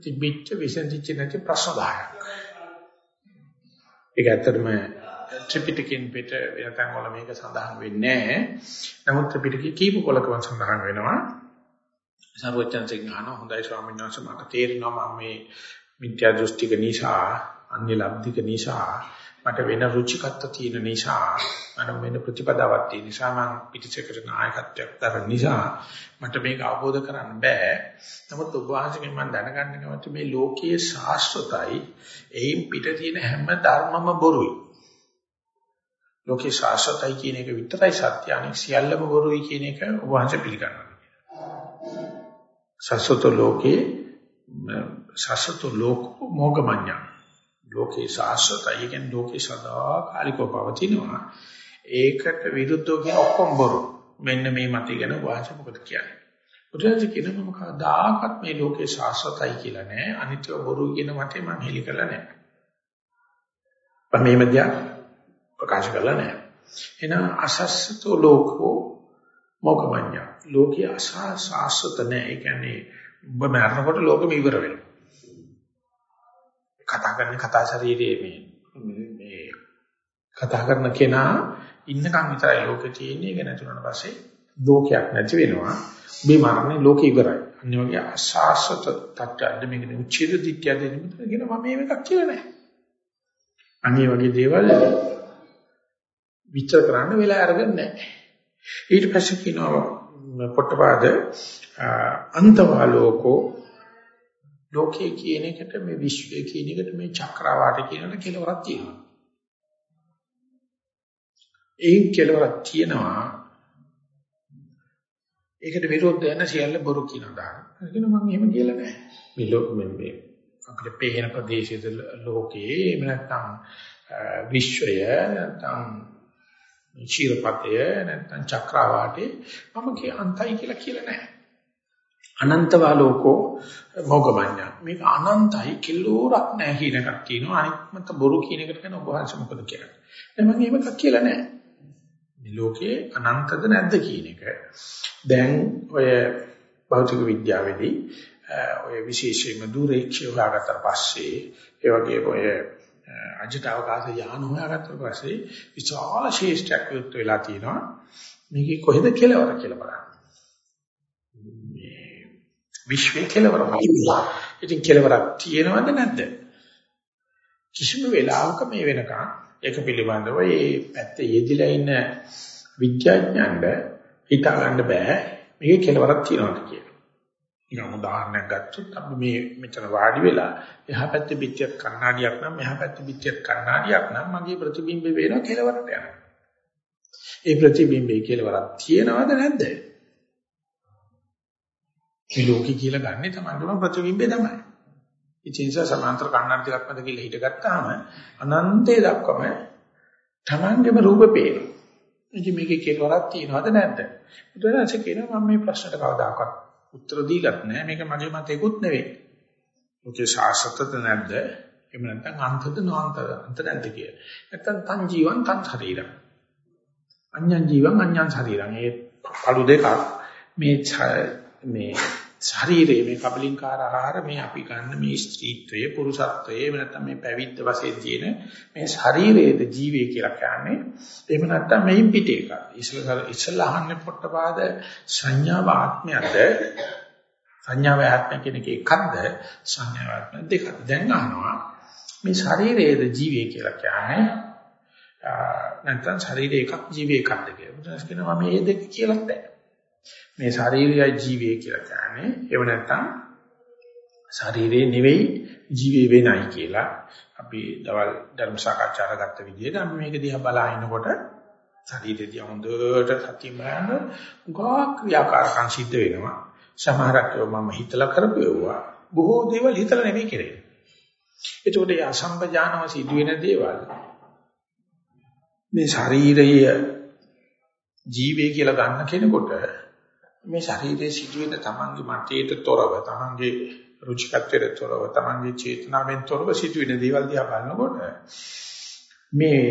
තිබිච්ච විසඳිච්ච නැති ප්‍රශ්න 10ක්. ඒක ඇත්තටම ත්‍රිපිටකයෙන් පිට වෙනතන් වල මේක සඳහන් වෙන්නේ නැහැ. නමුත් ත්‍රිපිටකයේ කීප කොලකම සඳහන් වෙනවා. සර්වඥාන්සේ ඥාන හොඳයි ස්වාමීන් වහන්සේ මට තේරෙනවා මම මේ මිත්‍යා දෘෂ්ටික නිසා අන්‍ය ලබ්ධික නිසා මට වෙන රුචිකත්ව තියෙන නිසා මට වෙන ප්‍රතිපදාවක් තියෙන නිසා මම පිටිසකට නායකත්වයක් දරන නිසා මට මේක අවබෝධ කරන්න බෑ. නමුත් ඔබ වහන්සේගෙන් මම දැනගන්න කැමති මේ ලෝකයේ ශාස්ත්‍රතයි එයින් පිට තියෙන හැම ධර්මම බොරුයි. ලෝකේ ශාස්ත්‍රතයි කියන එක විතරයි සත්‍ය අනික සියල්ලම බොරුයි කියන එක ඔබ වහන්සේ පිළිගන්නවා. සසත ලෝකේ සසත ලෝකෝ මොගමඤ්ඤා ලෝකේ සාස්වතයි කියන්නේ ලෝකේ සදා කාලිකව පවතිනවා. ඒකට විරුද්ධව කියන ඔක්කොම බොරු. මෙන්න මේ මතය ගැන වාච මොකද කියන්නේ? බුදුරජාණන් කියන මම කවදාකවත් මේ ලෝකේ සාස්වතයි කියලා නෑ. අනිත්‍ය බොරු කියන මතේ මම හෙලි කරලා නෑ. මම මේ මැදියා ප්‍රකාශ කරලා නෑ. එහෙනම් අසස්සතෝ ලෝකෝ මොකමඤ්ඤා. ලෝකේ අසාස්වත නෑ. ඒ කියන්නේ ඔබ මරනකොට ලෝකෙම ඉවර වෙනවා. කතා කරන කතා ශරීරයේ මේ මේ කතා කරන කෙනා ඉන්නකම් විතරයි ලෝකේ තියෙන්නේ. ඒක නැතුණාට පස්සේ ලෝකයක් නැති වෙනවා. මේ මරණය ලෝකේ ඉවරයි. අනිත් වගේ අශාස්වත තත්ත්වයන්ද මේක උච්චිත දිට්ඨිය දෙන්න කියන මම මේක කියලා නැහැ අනිත් වගේ දේවල් විචාර කරන්න වෙලා අරගෙන නැහැ ඊට පස්සේ කියනවා පොට්ටපාද අන්තවාලෝකෝ ලෝකයේ කියන එකට මේ විශ්වය කියන එකට මේ චක්‍රවාට කියනකට කෙලවරක් තියෙනවා. ඒන් කෙලවරක් තියෙනවා. ඒකට විරුද්ධ වෙන සියල්ල බොරු කියනවා. ඒකන මම එහෙම කියලා නැහැ. මේ ලෝක මේ අපිට පේන ප්‍රදේශයේ ලෝකයේ එහෙම නැත්නම් විශ්වය නැත්නම් චීරපතය නැත්නම් චක්‍රවාටේ මම කිය අන්තයි කියලා කියලා නැහැ. අනන්තවා ලෝකෝ මොගමඤ්ඤ. මේක අනන්තයි කිලෝරක් නැහැ කියන එකක් කියනවා. අනිත් බොරු කියන එකට කියන ඔබ වහන්සේ මොකද කියන්නේ? දැන් මම එහෙම එකක් කියලා නැහැ මේ ලෝකේ අනන්තද නැද්ද කියන එක. දැන් ඔය භෞතික විද්‍යාවේදී ඔය විශේෂයෙන්ම දුරේක්ෂය හොයාගත්තට පස්සේ ඒ වගේම ඔය අජිත අවකාශ යාන හොයාගත්තට පස්සේ විශාල ශේෂ්ඨයක් විවෘත වෙලා තියෙනවා. මේකේ කොහෙද කෙලවර කියලා බලන්න. මේ විශ්වයේ කෙලවර මොකක්ද? ඉතින් කෙලවරක් තියෙනවද නැද්ද? කිසිම වෙලාවක මේ වෙනකන් ඒක පිළිබඳව මේ පැත්තේ යෙදිලා ඉන්න විද්‍යාඥයන්ට හිතා ගන්න බෑ මේකේ කෙලවරක් තියෙනවද කියලා. ඊගොම උදාහරණයක් ගත්තොත් අපි මේ මෙතන වාඩි වෙලා එහා පැත්තේ පිටියක් කණ්ණාඩියක් නම් මෙහා පැත්තේ පිටියක් කණ්ණාඩියක් නම් මගේ ප්‍රතිබිම්බේ වෙනවා කෙලවරට යනවා. ඒ ප්‍රතිබිම්බේ කෙලවරක් තියෙනවද නැද්ද? මේ ලෝකේ කියලා ගන්නෙ තමන්ගේම ප්‍රතිබිම්බේ තමයි. ඉතින් ඒ සමාන්තර කණ්ණාඩි දෙකක් මැද කියලා හිටගත්තාම අනන්තයේ දක්වම තමන්ගේම රූප පේනවා. ඉතින් මේකේ කෙලවරක් තියෙනවද නැද්ද? බුදුරජාණන් කියනවා මම මේ ප්‍රශ්නට කවදාකවත් උත්තර දීලත් නැහැ. මේක මගේ මතයකුත් නෙවෙයි. ලෝකේ සාසතද නැද්ද? එහෙම නැත්නම් අන්තද නොඅන්තද අන්ත නැද්ද කිය. නැත්නම් තන් ජීවං තන් ශරීරං. අඤ්ඤං ජීවං අඤ්ඤං ශරීරං. මේ පළු දෙකක් මේ මේ ශරීරයේ මේ කබලින්කාර ආහාර මේ අපි ගන්න මේ ස්ත්‍රීත්වය පුරුෂත්වය එහෙම නැත්නම් මේ පැවිද්ද වශයෙන් තියෙන මේ ශරීරයේ ජීවේ කියලා කියන්නේ එහෙම නැත්නම් මෙයින් පිට එක. ඉස්සලා ඉස්සලා අහන්නේ පොට්ටපාද සංඥාව ආත්මයක්ද සංඥාව ආත්මය කියන එක එකක්ද සංඥාව ආත්මය දෙකක්ද දැන් අහනවා මේ ශරීරයේ ජීවේ කියලා කියන්නේ නැත්නම් ශරීරය එකක් ජීවේ එකක්ද කියලා. බුදුන්ස් කියනවා මේ දෙක කියලා නැහැ. මේ ශාරීරිකයි ජීවේ කියලා කියන්නේ. ඒව නැත්තම් ශරීරේ නෙවෙයි ජීවේ වෙනයි කියලා අපි දවල් ධර්ම සාකච්ඡා කරගත්ත විදිහට අපි මේක දිහා බලාගෙනකොට ශරීරයේදී හොඳට සතිය බලන ගා ක්‍රියාකාරකම් සිද්ධ වෙනවා. සමහරක් මම හිතලා කරපුවා බොහෝ දේවල් හිතලා නෙවෙයි කරේ. එතකොට මේ අසම්පජානව සිදුවෙන දේවල් මේ ශරීරය ජීවේ කියලා ගන්න කෙනෙකුට මේ ශරීරයේ සිදුවෙන තමන්ගේ මතයට තොරව තමන්ගේ රුචිකත්වයට තොරව තමන්ගේ චේතනාවෙන් තොරව සිදුවෙන දේවල් දිහා බලනකොට මේ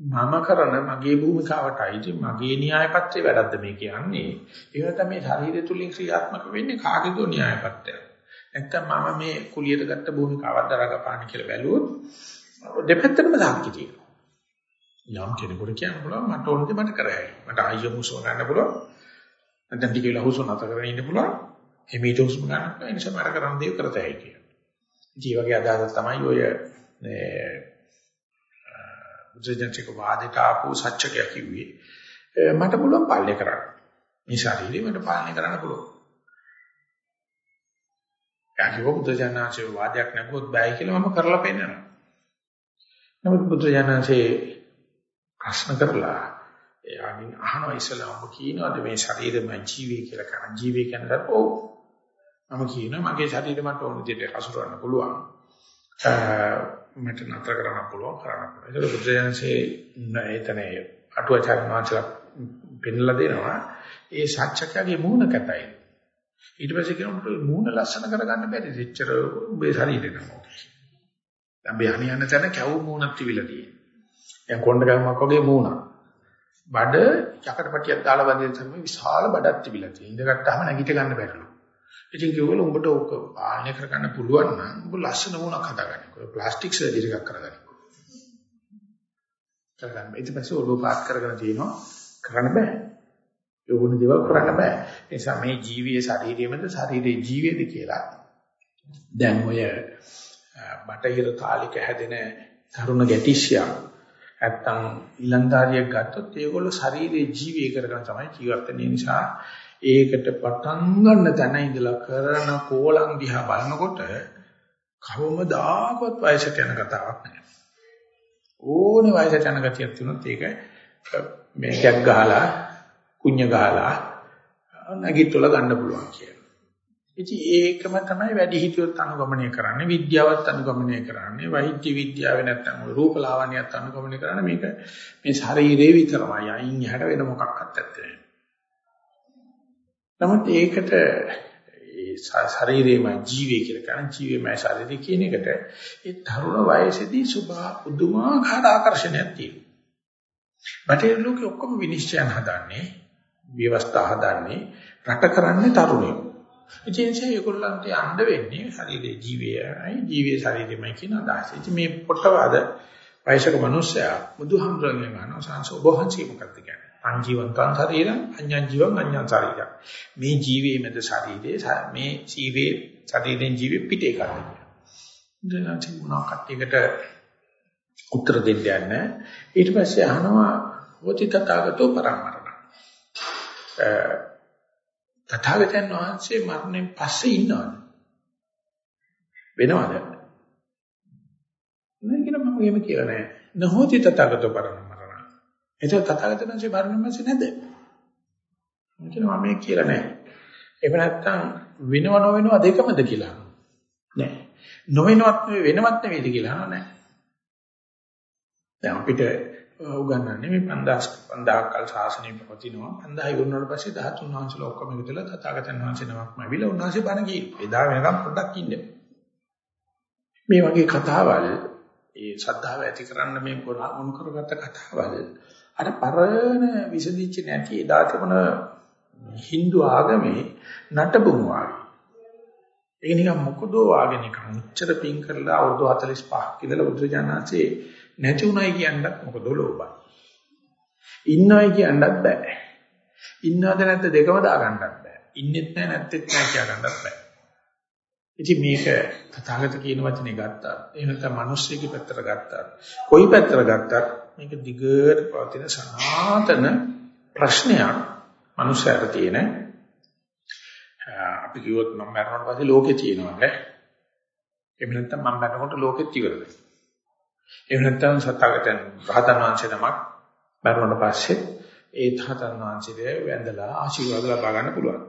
මම කරන මගේ භූමිකාවටයි මගේ න්‍යායපත්‍රේ වැඩක්ද මේ කියන්නේ. ඒව තමයි ශරීරය තුලින් ක්‍රියාත්මක වෙන්නේ කාගේද න්‍යායපත්‍රය? නැත්තම් මම මේ කුලියට ගත්ත භූමිකාවක් දරගපාන කියලා බැලුවොත් දෙපැත්තටම සාක්ෂි තියෙනවා යම් කෙනෙකුට කියන්න පුළුවන් මට ඕන දේ මට කරයි. මට ආයෙ මුසව ගන්න පුළුවන්. නැත්නම් ටික වෙලා හුස්ම නැතර කරගෙන ඉන්න පුළුවන්. හිමීට හුස්ම ගන්න පුළුවන්. ඒ නිසා මට කරන්න දේ කරතයි කියන. ඉතින් වගේ අදහස තමයි ඔය මේ බුද්ධජනක වාදයට ආපු සත්‍යකය කිව්වේ. මට පුළුවන් පාලනය කරන්න. මේ ශරීරය මට පාලනය කරන්න පුළුවන්. යකිව බුද්ධජනනාංශයේ වාදයක් නැගුවොත් බෑ කියලා මම කරලා පෙන්නනවා. නමුත් බුද්ධජනනාංශයේ ප්‍රශ්න කරලා එයාගෙන් අහනවා ඉස්සලා ඔබ කියනවාද මේ ශරීරෙම ජීවි කියලා කරන් ජීවි කියන්නේ ඔව්. මම කියනවා මගේ ශරීරෙ මට ඕන විදිහට හසුරවන්න පුළුවන්. මට නතර කරන්න පුළුවන් කරන්න පුළුවන්. ඒක බුද්ධයන්සේ එතන අටුවාචාර්යමාචලා පෙන්ලා දෙනවා. ඒ සත්‍යකගේ මූණ කැතයි. ඊට පස්සේ කියනකොට මූණ ලස්සන කරගන්න බැරි දෙච්චර ඔබේ ශරීරේ නම දැන් බයහණිය යන තැන කැවු මූණක් තිබිලා තියෙනවා දැන් කොණ්ඩ ගමක් වගේ මූණක්. බඩ යකඩපටියක් දාලා වදින තමයි විශාල බඩක් තිබිලා තියෙන්නේ. ඉඳගත්තාම නැගිට ගන්න බැරිලු. ඉතින් කිව්වල උඹට ඕක පාලනය කරගන්න පුළුවන් නම් උඹ ලස්සන වුණක් හදාගන්න. ඔය ප්ලාස්ටික් සර්ජරි එකක් කරගන්න. කරගන්න. ඊට පස්සේ ඔළුව පාත් කරගෙන තියෙනවා කරන්න බෑ. ඒ වුණ දේවල් කරන්න බෑ. ඒ නිසා මේ ජීවියේ ශරීරයේමද ශරීරයේ ජීවේද කියලා. දැන් ඔය බටහිර කාලික හැදෙන තරුණ ගැටිෂ්‍යා නැත්තම් ඊලන්දාරියක් ගත්තොත් ඒගොල්ලෝ ශරීරයේ ජීවය කරගෙන තමයි ජීවත් වෙන්නේ නිසා ඒකට පටන් ගන්න තැන ඉඳලා කරන කෝලම් දිහා බලනකොට කවමදාකවත් වයසට යන කතාවක් නෑ. ඕනේ වයසට යන ගතියක් තුනත් ඒක මේ ගැක් ගහලා කුඤ්ඤ ගහලා නැගිටවල ගන්න පුළුවන් කියලා. ඉතින් ඒකම තමයි වැඩි හිතියොත් අනුගමනය කරන්නේ විද්‍යාවත් අනුගමනය කරන්නේ වෛද්‍ය විද්‍යාව නැත්නම් රූපලාවන්‍යත් අනුගමනය කරන්නේ මේක මේ ශරීරේ විතරමයි අයින් යහට වෙන මොකක්වත් නැත්තේ. නමුත් ඒකට ඒ ශරීරේම ජීවේ කියලා කියන ජීවේමයි ශරීරය කියන එකට ඒ තරුණ වයසේදී සුභා උදුමාකාර ආකර්ෂණයක් තියෙනවා. බටේ ලෝකෙ ඔක්කොම විනිශ්චයන් හදන්නේ, ව්‍යවස්ථා හදන්නේ රට කරන්නේ තරුණයෝ. ඉතින් ඒගොල්ලන්ට යන්න වෙන්නේ ශරීරයේ ජීවයයි ජීවයේ ශරීරෙමයි කියන අදහස. ඉතින් මේ පොට්ටවාද වයසක මිනිස්සයා බුදුහාමුදුරන්ගෙන් අහනවා සංසෝභහන්සිය මොකක්ද කියන්නේ? අංජීවන්තං ශරීරං අඤ්ඤං ජීවං අඤ්ඤං ශරීරං. මේ ජීවයේ මැද ශරීරයේ මේ ජීවේ ශරීරයෙන් ජීවෙ පිටේ කරන්නේ. දැන් මොනවා කට්ටියකට උත්තර දෙන්න යන්නේ. ඊට පස්සේ අහනවා වෝති තථාගතෝ පරමරණ. තථාගතයන් වහන්සේ මරණයෙන් පස්සේ ඉන්නවද? වෙනවද? නෑ කියලා මම එහෙම කියලා නෑ. නහෝති තථාගතෝ පරමරණ. ඒක තථාගතයන් වහන්සේ මරණයෙන් පස්සේ නැද? මම කියනවා මම කියලා නෑ. එහෙම නැත්නම් වෙනව නොවෙනව දෙකමද කියලා. නෑ. නොවෙනවත් වෙනවත් නෙවෙයිද කියලා නෑ. දැන් අපිට උගන්වන්නේ මේ 5000 5000 කල් ශාසනය පවතිනවා 5000 ඉවරනට පස්සේ 13 වංශල ඔක්කොම එකතුලා තථාගතයන් වහන්සේ නමක්ම ඇවිල්ලා උන්වහන්සේ බණ කියනවා. එදා වෙනකම් පොඩ්ඩක් ඉන්න. මේ වගේ කතාවල් ඒ ශ්‍රද්ධාව ඇති කරන්න මේ මොන කරගත්ත කතාවල් අර පරණ විසදිච්ච නැති එදා තිබුණ Hindu ආගමේ නටබුන් වාගේ. ඒක නිකන් මොකදෝ වාගේ නිකන් උච්චර පිං කරලා අවුරුදු 45ක් ඉඳලා බුදුරජාණන්සේ නැති උනායි කියන්නත් මොකද ලෝභයි. ඉන්නවයි කියන්නත් බෑ. ඉන්නවද නැද්ද දෙකම දාගන්නත් බෑ. ඉන්නෙත් නැහැ නැත්තේත් නැහැ කියා ගන්නත් බෑ. ඉතින් මේක තථාගත කියන වචනේ ගත්තා. එහෙම නැත්නම් මිනිස්සෙකි පැත්තට ගත්තා. කොයි පැත්තට ගත්තත් මේක දිගට පවතින සනාතන ප්‍රශ්නයක් මිනිස්සයාට තියෙන. අපි කිව්වොත් මම මරණයට පස්සේ ලෝකේ තියෙනවද? එහෙම නැත්නම් මම මරනකොට ලෝකෙත් ඉවරද? එහෙම නැත්නම් සත්‍යගතයන් රහතන් වහන්සේ නමක් මරුණට පස්සේ ඒ රහතන් වහන්සේට වැඳලා ආශිර්වාද ලබා ගන්න පුළුවන්.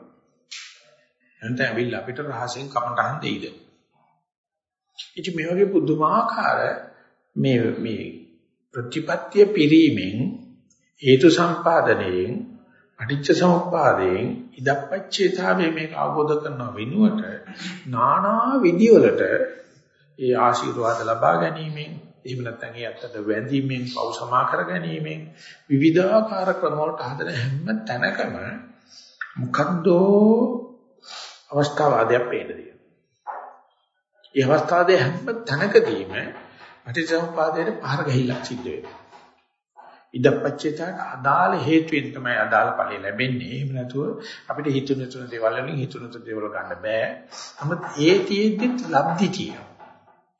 එතන ඇවිල්ලා අපිට රහසෙන් කමටහන් දෙයිද? ඉතින් මේ වගේ පුදුමාකාර මේ මේ ප්‍රතිපත්තිය පිරීමෙන් හේතු සම්පාදනයෙන් අටිච්ච සමුප්පාදයෙන් ඉදප්පච්චේතාවේ මේක අවබෝධ කරන වෙනුවට නානා විදිවලට ඒ ආශිර්වාද ලබා ගැනීමෙන් එහෙම නැත්නම් ඒ අත්තට වැඳීමෙන් පව සමා කර ගැනීමෙන් විවිධාකාර ක්‍රම වලට හදන හැම තැනකම මොකද්ද අවස්ථාවාදයක් පේනදී. ඒ අවස්ථාවේ හැම තැනකදීම පටිච්චසමුපාදයේ පහර ගහිලා සිද්ධ වෙනවා. ඉදපච්චේතට අදාළ හේතුවෙන් තමයි අදාළ ඵලය ලැබෙන්නේ. එහෙම නැතුව අපිට හිතුන තුන දේවල් වලින් හිතුන තුන දේවල් ගන්න බෑ. නමුත් ඒ තියෙද්දි ලබ්ධි තියෙනවා.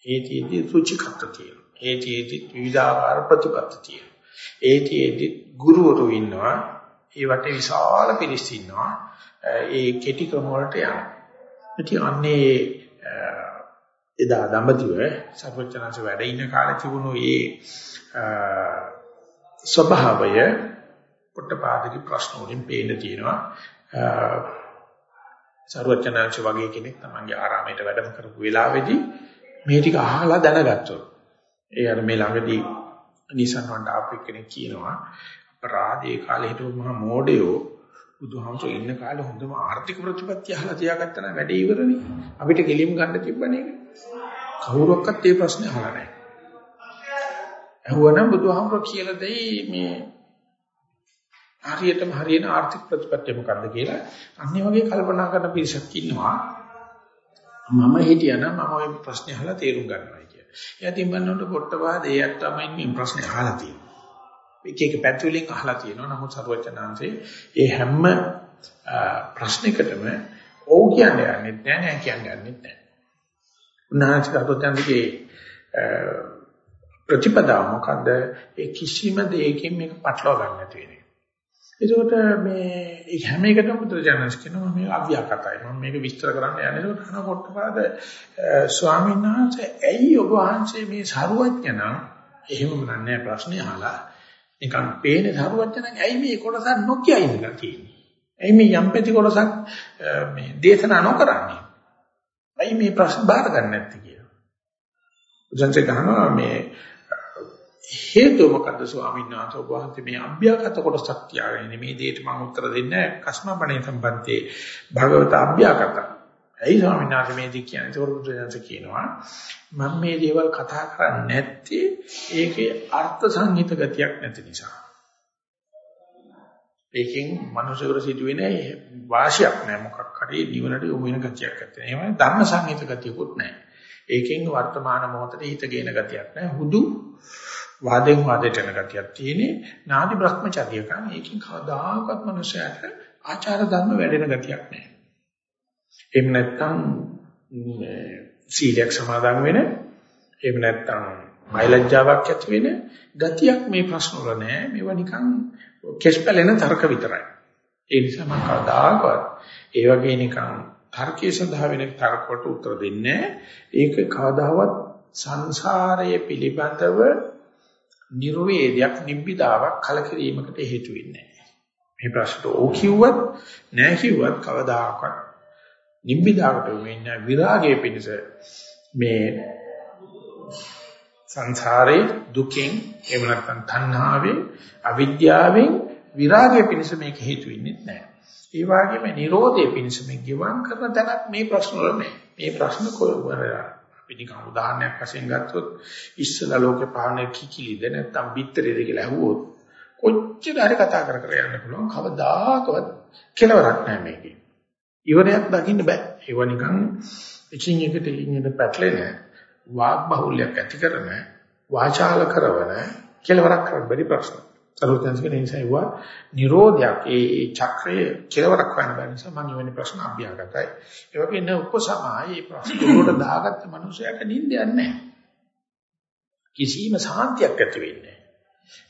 ඒ තියෙද්දි රුචිකත්ව තියෙනවා. ඒතිෙදි විවිධාකාර ප්‍රතිපත්ති තියෙනවා. ඒතිෙදි ගුරුවරු ඉන්නවා. ඒ වටේ විශාල පිරිස් ඉන්නවා. ඒ කෙටි ක්‍රම වලට යනවා. ඉතින් අන්නේ එදා දඹදිව සර්වචනංශ වැඩ ඉන්න කාලේ තිබුණු ඒ ස්වභාවය පොට්ටපාදගේ ප්‍රශ්න වලින් පේන්න තියෙනවා. සර්වචනංශ වගේ කෙනෙක් තමන්ගේ ආරාමයට වැඩම කරපු වෙලාවේදී මේ ටික අහලා දැනගත්තොත් ඒ අර මේ ළඟදී නිසන් වණ්ඩ ආපු කෙනෙක් කියනවා අපරාධේ කාලේ හිටපු මහා මෝඩයෝ බුදුහාමුදුරු ඉන්න කාලේ හොඳම ආර්ථික ප්‍රතිපත්ති අහලා තියාගත්තා නම් වැඩේ ඉවරනේ. අපිට කෙලිම ගන්න තිබ්බනේ. කවුරක්වත් ඒ ප්‍රශ්නේ අහලා නැහැ. අහුවනම් බුදුහාමුදුරු කියලා දෙයි මේ හරියටම හරියන ආර්ථික ප්‍රතිපත්තිය මොකක්ද කියලා. අනිත් වගේ කල්පනා කරන පිරිසක් ඉන්නවා. මම හිටියනම් මම ওই ප්‍රශ්නේ අහලා තේරුම් ගන්නවා. එයාටින් බලනකොට පොට්ටපාද ඒ තමයි මේ ප්‍රශ්නේ අහලා තියෙන්නේ. එක එක පැති වලින් අහලා තියෙනවා. නමුත් සරුවචනාංශේ ඒ හැම ප්‍රශ්නයකටම ඔව් කියන්නේ යන්නේ නැහැ නෑ කියන්නේ යන්නේ නැහැ. උන්වහන්සේ කරුතන්ගේ ප්‍රතිපදාව මොකද්ද? ඒ කිසිම දෙයකින් මේක පටලවා ගන්න නැති වෙන එක. එතකොට මේ හැම එකටම බුදුරජාණන් කියනවා මේ අව්‍යාකතයි. මම මේක විස්තර කරන්න යන්නේ. ඒකට අහන කොටපාද ස්වාමීන් වහන්සේ ඇයි ඔබ වහන්සේ මේ සරුවඥන එහෙමම නන්නේ ප්‍රශ්නේ අහලා නිකන් පේන සරුවඥන ඇයි මේ කොටස නොකිය ඉඳලා තියෙන්නේ? ඇයි මේ යම් පැති කොටසක් මේ දේශනා නොකරන්නේ? ඇයි මේ ප්‍රශ්න බාර ගන්න නැත්තේ කියලා. උසන්සේ ගහනවා මේ හේතුව මොකද්ද ස්වාමීන් වහන්සේ ඔබ වහන්සේ මේ අභ්‍යාගත කොටසක් තියාගෙන මේ දෙයට මම උත්තර දෙන්නේ කස්මපණේ සම්බන්තේ භගවත අභ්‍යාගත. ඇයි ස්වාමීන් වහන්සේ මේ දෙක කියන්නේ? ඒක බුදුරජාණන් කියනවා මම මේ දේවල් කතා කරන්නේ නැත්තේ ඒකේ අර්ථ සංහිත ගතියක් නැති නිසා. ඒකෙන් මනුෂ්‍යවර සිදුවෙන වාසියක් නැහැ මොකක් හරි නිවනට යොමු වෙන ගතියක් නැත්තේ. එහෙම ධර්ම සංහිත ගතියකුත් නැහැ. ඒකෙන් වර්තමාන මොහොතේ හිත ගේන ගතියක් නැහැ. හුදු වාදෙන් වාදයට යන ගතියක් තියෙන්නේ. නාදි බ්‍රහ්මචර්යකම් ඒකෙන් කවදාකවත් මනුෂ්‍යයාට ආචාර ධර්ම වැඩෙන ගතියක් නැහැ. එහෙම නැත්නම් සීලයක් සමාදන් වෙන එහෙම නැත්නම් මයිලජ්ජාවක් ඇති වෙන ගතියක් මේ ප්‍රශ්න වල නැහැ. මේවා නිකන් කෙස් පැලෙන තර්ක විතරයි. ඒ නිසා මම කවදාකවත් ඒ වගේ නිකන් තර්කයේ සඳහා වෙන තර්ක වලට උත්තර දෙන්නේ ඒක කවදාවත් සංසාරයේ පිළිබඳව නිර්වේදයක් නිබ්බිදාවක් කලකිරීමකට හේතු වෙන්නේ නැහැ. මේ ප්‍රශ්නට ඕ කිව්වත් නෑ කිව්වත් කවදාකවත් නිබ්බිදාකට වෙන්නේ විරාගයේ පිණිස මේ සංසාරේ දුකෙන් එහෙම නැත්නම් තණ්හාවෙන් අවිද්‍යාවෙන් විරාගයේ පිණිස මේක හේතු වෙන්නේ නැහැ. ඒ වගේම Nirodhe පිණිස මේ ගිවන් කරන තැනක් මේ ප්‍රශ්න වල නැහැ. මේ ප්‍රශ්න කොහොමද අපි නිකන් උදාහරණයක් වශයෙන් ගත්තොත් ඉස්සලා ලෝකේ පාන කිකිලිද නැත්නම් බිත්තරේද කියලා අහුවොත් කොච්චර හරි කතා කර කර යන්න පුළුවන් කවදාකවත් කෙලවරක් නැහැ මේකේ. ඉවරයක් දකින්න බෑ. ඒව නිකන් එකින් එකට එකින් එකට පැටලෙන වාග් බහුල්‍යයක් ඇති කරන වාචාල කරවන කෙලවරක් කරන්න බැරි ප්‍රශ්න. සරුවත්‍යංශක නිසා ඒවා නිරෝධයක් ඒ චක්‍රයේ කෙලවරක් වන්න බැරි නිසා මම වෙන ප්‍රශ්න අභ්‍යාගතයි. ඒ වගේ න උපසමයි ප්‍රශ්න වලට දාගත්ත මනුස්සයාට නිින්දයක් නැහැ. කිසිම සාන්තියක් ඇති වෙන්නේ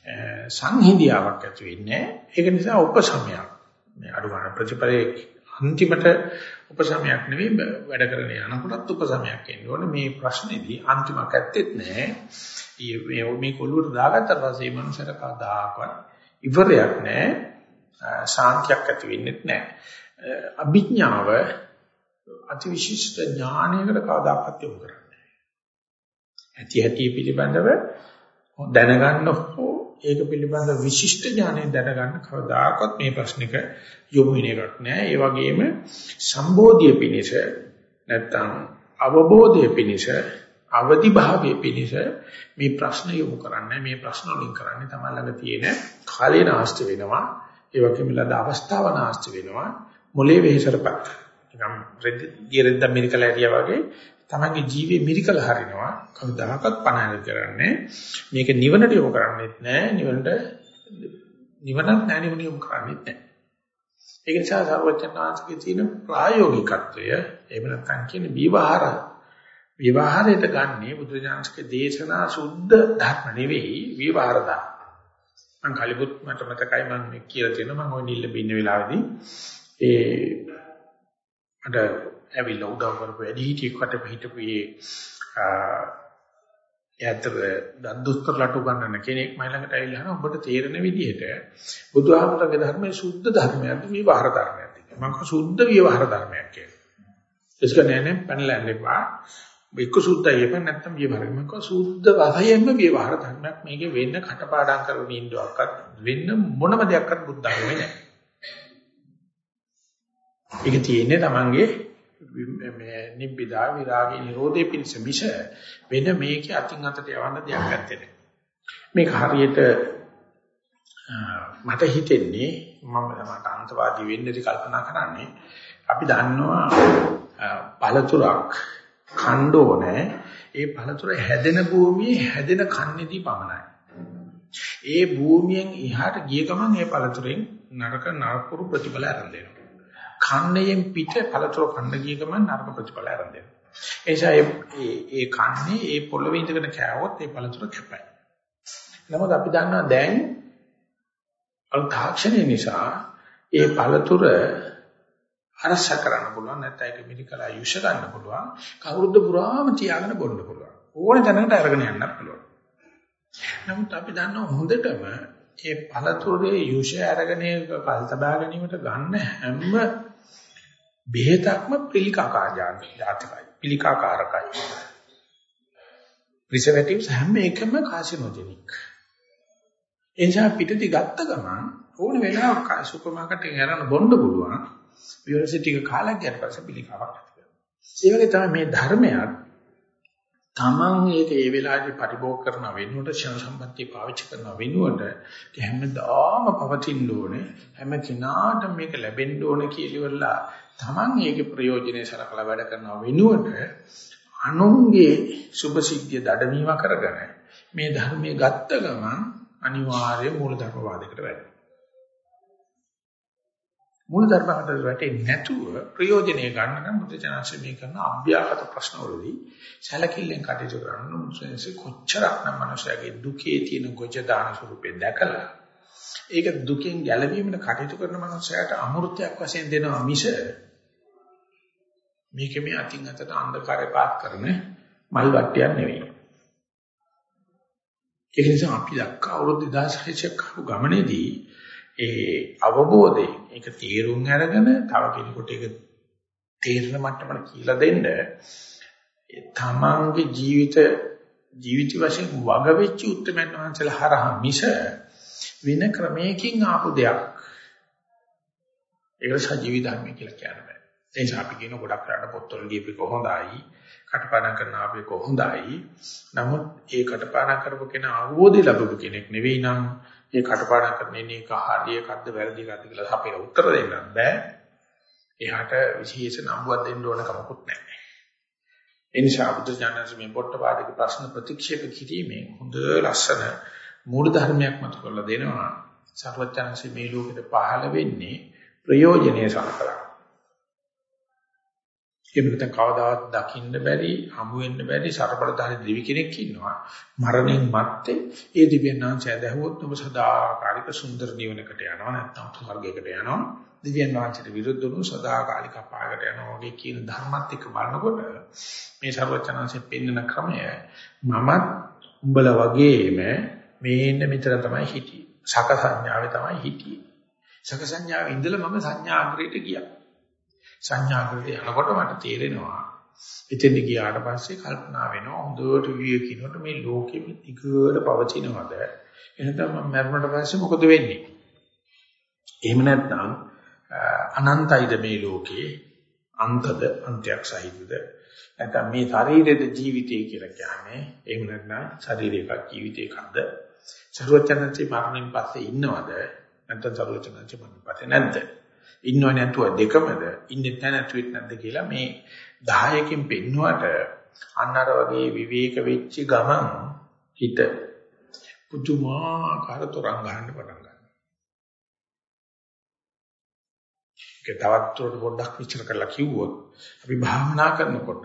නැහැ. සංහිඳියාවක් ඇති වෙන්නේ නැහැ. ඒක නිසා උපසමයක්. මේ අඩුගාන ප්‍රතිපලයේ අන්තිමට උපසමයක් නෙවෙයි වැඩ කරගෙන යනකොටත් උපසමයක් එන්න ඕනේ. මේ ප්‍රශ්නේදී අන්තිමක් ඇත්තෙත් නැහැ මේ මේ කොළුවට දාගත්තට පස්සේ මේ මනුස්සර කවදාකවත් ඉවරයක් නැහැ ශාන්තියක් ඇති වෙන්නේ නැහැ අභිඥාව අතිවිශිෂ්ට ඥානයකට කවදාකවත් යොමු කරන්නේ නැහැ ඇති ඇති පිළිබඳව දැනගන්න හෝ ඒක පිළිබඳ විශිෂ්ට ඥානය දැනගන්න කවදාකවත් මේ ප්‍රශ්නික යොමු වෙන එකක් නෑ. ඒ වගේම සම්බෝධිය පිණිස නැත්තම් අවබෝධය පිණිස අවදි භාවයේ පිණිස මේ ප්‍රශ්න යොමු කරන්නේ මේ ප්‍රශ්න වලින් කරන්නේ තමයි ළඟ තියෙන කාලේ නාස්ති වෙනවා. ඒ වගේම ලද අවස්ථාව නාස්ති වෙනවා. මොලේ වෙහෙසටපත්. නිකම් රෙදි දිරෙද්ද මිරිකල ඇරියා වගේ තමන්ගේ ජීවේ මිරිකල හරිනවා. කවදාකවත් පණ කරන්නේ. මේක නිවනට යොමු කරන්නේත් නැහැ නිවනට නිවනක් නැහැ නිවන යොමු කරන්නේත් නැහැ ඒක නිසා සර්වඥාන්සේගේ තියෙන ප්‍රායෝගිකත්වය එහෙම නැත්නම් කියන්නේ විවහාර. විවහාරයට ගන්නේ බුදුජානකගේ දේශනා සුද්ධ ධර්ම නෙවෙයි විවහාර ධර්ම. මම කලිපුත් මට මතකයි මම කියලා තියෙනවා. මම ওই නිල්ල බින්න වෙලාවේදී. ඒ මට ඇවිල්ලා උදව් කරපු වැඩි හිටියෙකුට පිටපු ඒ යතර දන්දුස්තරලට උගන්වන කෙනෙක් මයි ළඟට ඇවිල්ලා අහනවා ඔබට තේරෙන විදිහට බුදුහාමරගේ ධර්මයේ සුද්ධ ධර්මයක්ද විවහාර ධර්මයක්ද කියලා. මම කිව්වා සුද්ධ විවහාර ධර්මයක් කියලා. ඒක නෑ නේ පැනලා යන්නේපා. එක්ක සුද්ධයි එපා නැත්නම් විවහාර. මම කිව්වා සුද්ධ වශයෙන්ම විවහාර ධර්මයක් මේකේ වෙන්න කටපාඩම් කරගෙන ඉන්නවක්වත් වෙන්න මොනම දෙයක්වත් බුද්ධ ධර්මේ නෑ. ඒක තියෙන්නේ තමන්ගේ මේ නිබ්බිදා විරාගී නිරෝධේ පිණිස මිස වෙන මේකේ අතින් අතට යවන්න දෙයක් නැත්තේ. මේක හරියට මට හිතෙන්නේ මම මට අන්තවාදී වෙන්න ඉති කල්පනා කරන්නේ අපි දන්නවා පළතුරක් ඛණ්ඩෝනේ ඒ පළතුර හැදෙන භූමියේ හැදෙන කන්නේදී පමණයි. ඒ භූමියෙන් එහාට ගිය ගමන් ඒ පළතුරෙන් නරක නරකුරු ප්‍රතිඵල ආරම්භ කන්නයෙන් පිට පළතුර කන්න ගිය ගමන් නරක ප්‍රතිඵල ආරම්භ වෙනවා. ඒ නිසා ඒ ඒ කන්නේ ඒ පොළවේ ඉඳගෙන කෑවොත් ඒ පළතුර කැපයි. නමුත් අපි දන්නවා දැන් අර තාක්ෂණය නිසා ඒ පළතුර අරස කරන්න පුළුවන් නැත්නම් ඒක මිලිකලා යුෂ ගන්න පුළුවන් කවුරුද පුරාම තියාගෙන බොන්න පුළුවන් ඕනේ තැනකට අරගෙන යන්නත් පුළුවන් නමුත් අපි දන්නවා හොඳටම ඒ පළතුරේ යුෂ අරගෙන කල් තබා ගැනීමට ගන්න හැම බෙහෙතක්ම පිළිකාකාර ජාතිකයි. පිළිකාකාරකයි. ප්‍රිසර්වේටිව්ස් හැම එකම කාසිනෝජෙනික්. එනිසා පිටති ගත්ත ගමන් ඕන වෙලාවක සුපර් මාකට් එකේ යන බොන්න පුළුවන්. යුනිවර්සිටි එක කාලයක් ගියට පස්සේ පිළිකාවක් ඇති වෙනවා. ඒ වගේ තමයි මේ ධර්මයක් තමන් ඒක ඒ වෙලාවේ පරිභෝග කරන වෙනුවට ක්ෂණ සම්පත්තිය පාවිච්චි කරන වෙනුවට හැමදාම පවතින්න ඕනේ. හැම කෙනාටම මේක ලැබෙන්න ඕනේ කියලා තමන් ඒකේ ප්‍රයෝජනේ සලකලා වැඩ කරන වෙනුවට අනුන්ගේ සුභ සිද්ධිය දඩමීම කරගෙන මේ ධර්මයේ ගත්ත ගමන් අනිවාර්ය මූලධර්මවාදයකට වැටෙනවා මූල ධර්මකට වැටෙන්නේ නැතුව ප්‍රයෝජනෙ ගන්න නම් බුදුචානන්සේ මේ කරන අභ්‍යාගත ප්‍රශ්නවලදී සැලකිල්ලෙන් කටයුතු කරන්න මුද්‍රණසේ කොච්චරක් නම් මනුෂයාගේ දුකේ තියෙන ගොජ දාන ස්වරූපේ දැකලා ඒක දුකෙන් ගැලවීමට කටයුතු කරන මනුෂයාට අමෘතයක් වශයෙන් දෙනවා මිස මේක මේ අතින් අතට අන්ධකාරය පාත් කරන මල් වට්ටියක් නෙවෙයි. ඒ නිසා අපි දක්වා අවුරුදු 2600ක් ගමනේදී ඒ අවබෝධයෙන් ඒක තීරුම් අරගෙන තව කෙනෙකුට ඒක තේරෙන මට්ටමට කියලා දෙන්න ඒ තමන්ගේ ජීවිත ජීවිත වශයෙන් වග වෙච්ච උත්තරමන් වහන්සේලා හරහා මිස වෙන ක්‍රමයකින් ආපු දෙයක්. ඒක සජීවී ධර්මය කියලා කියන්න බෑ. ඒ නිසා අපි කියන ගොඩක් කරලා පොත්වල ලියපෙ කොහොඳයි කටපාඩම් කරන අපි කොහොඳයි නමුත් ඒ කටපාඩම් කරපු කෙනා අවබෝධය ලැබපු කෙනෙක් නෙවෙයි නම් මේ කටපාඩම් කරන්නේ එක හරියකද්ද වැරදි එකක්ද කියලා අපේ උත්තර දෙන්නත් බෑ. එහාට විශේෂ නම්බුවක් දෙන්න ඕන කමකුත් නැහැ. ඒ නිසා බුදු ඥානස මේ පොට්ටපාදක ප්‍රශ්න ප්‍රතික්ෂේප කිරීමෙන් හොඳ ලස්සන මූල ධර්මයක් මත කරලා දෙනවා. සර්වඥාන්සේ මේ ලෝකෙට පහළ වෙන්නේ ප්‍රයෝජනෙයි සලකලා. එහෙම නැත්නම් කවදාවත් දකින්න බැරි, හමු වෙන්න බැරි සර්බලධාරී දෙවි කෙනෙක් ඉන්නවා. මරණයෙන් මත්තේ ඒ දිව්‍යඥාන්සය දැහුවොත් ඔබ සදාකාලික සුන්දර නිවනකට යනවා නැත්නම් ස්වර්ගයකට යනවා. දිව්‍යඥාන්සයට විරුද්ධ වුණු සදාකාලික අපායකට යනවා වගේ කියන ධර්මات එක්ක බලනකොට මේ සර්වචනanse පෙන්වන ක්‍රමය මමත් උඹලා වගේම මේන්න මෙතන තමයි හිටියේ. සක සංඥාවේ තමයි හිටියේ. සක සංඥාවේ ඉඳලා මම සංඥා අග්‍රයට ගියා. සංඥාකට යනකොට මට තේරෙනවා. එතෙන් ගියාට පස්සේ කල්පනා වෙනවා හොඳට විවේකිනකොට මේ ලෝකෙ දිගට පවතිනවද? එහෙනම් මම මරණයට පස්සේ මොකද වෙන්නේ? එහෙම නැත්නම් අනන්තයිද මේ ලෝකේ? අන්තද අන්තයක් සහිතද? නැත්නම් මේ ශරීරයේද ජීවිතය කියලා කියන්නේ? එහෙම නැත්නම් ශරීරයක ජීවිතයකද සරුවචනන්සේ මරණයෙන් පස්සේ ඉන්නවද? නැත්නම් සරුවචනන්සේ මරණයෙන් පස්සේ නැද්ද? ඉන්නව නැතුව දෙකමද ඉන්නේ නැතුවෙත් නැද්ද කියලා මේ 10කින් පෙන්නුවට අන්නර වගේ විවේක වෙච්ච ගමන් හිත පුදුමාකාර තරංග ගන්න පටන් ගන්නවා. ඒක තවත් උඩ පොඩ්ඩක් විචාර කරලා කිව්වොත් අපි භාවනා කරනකොට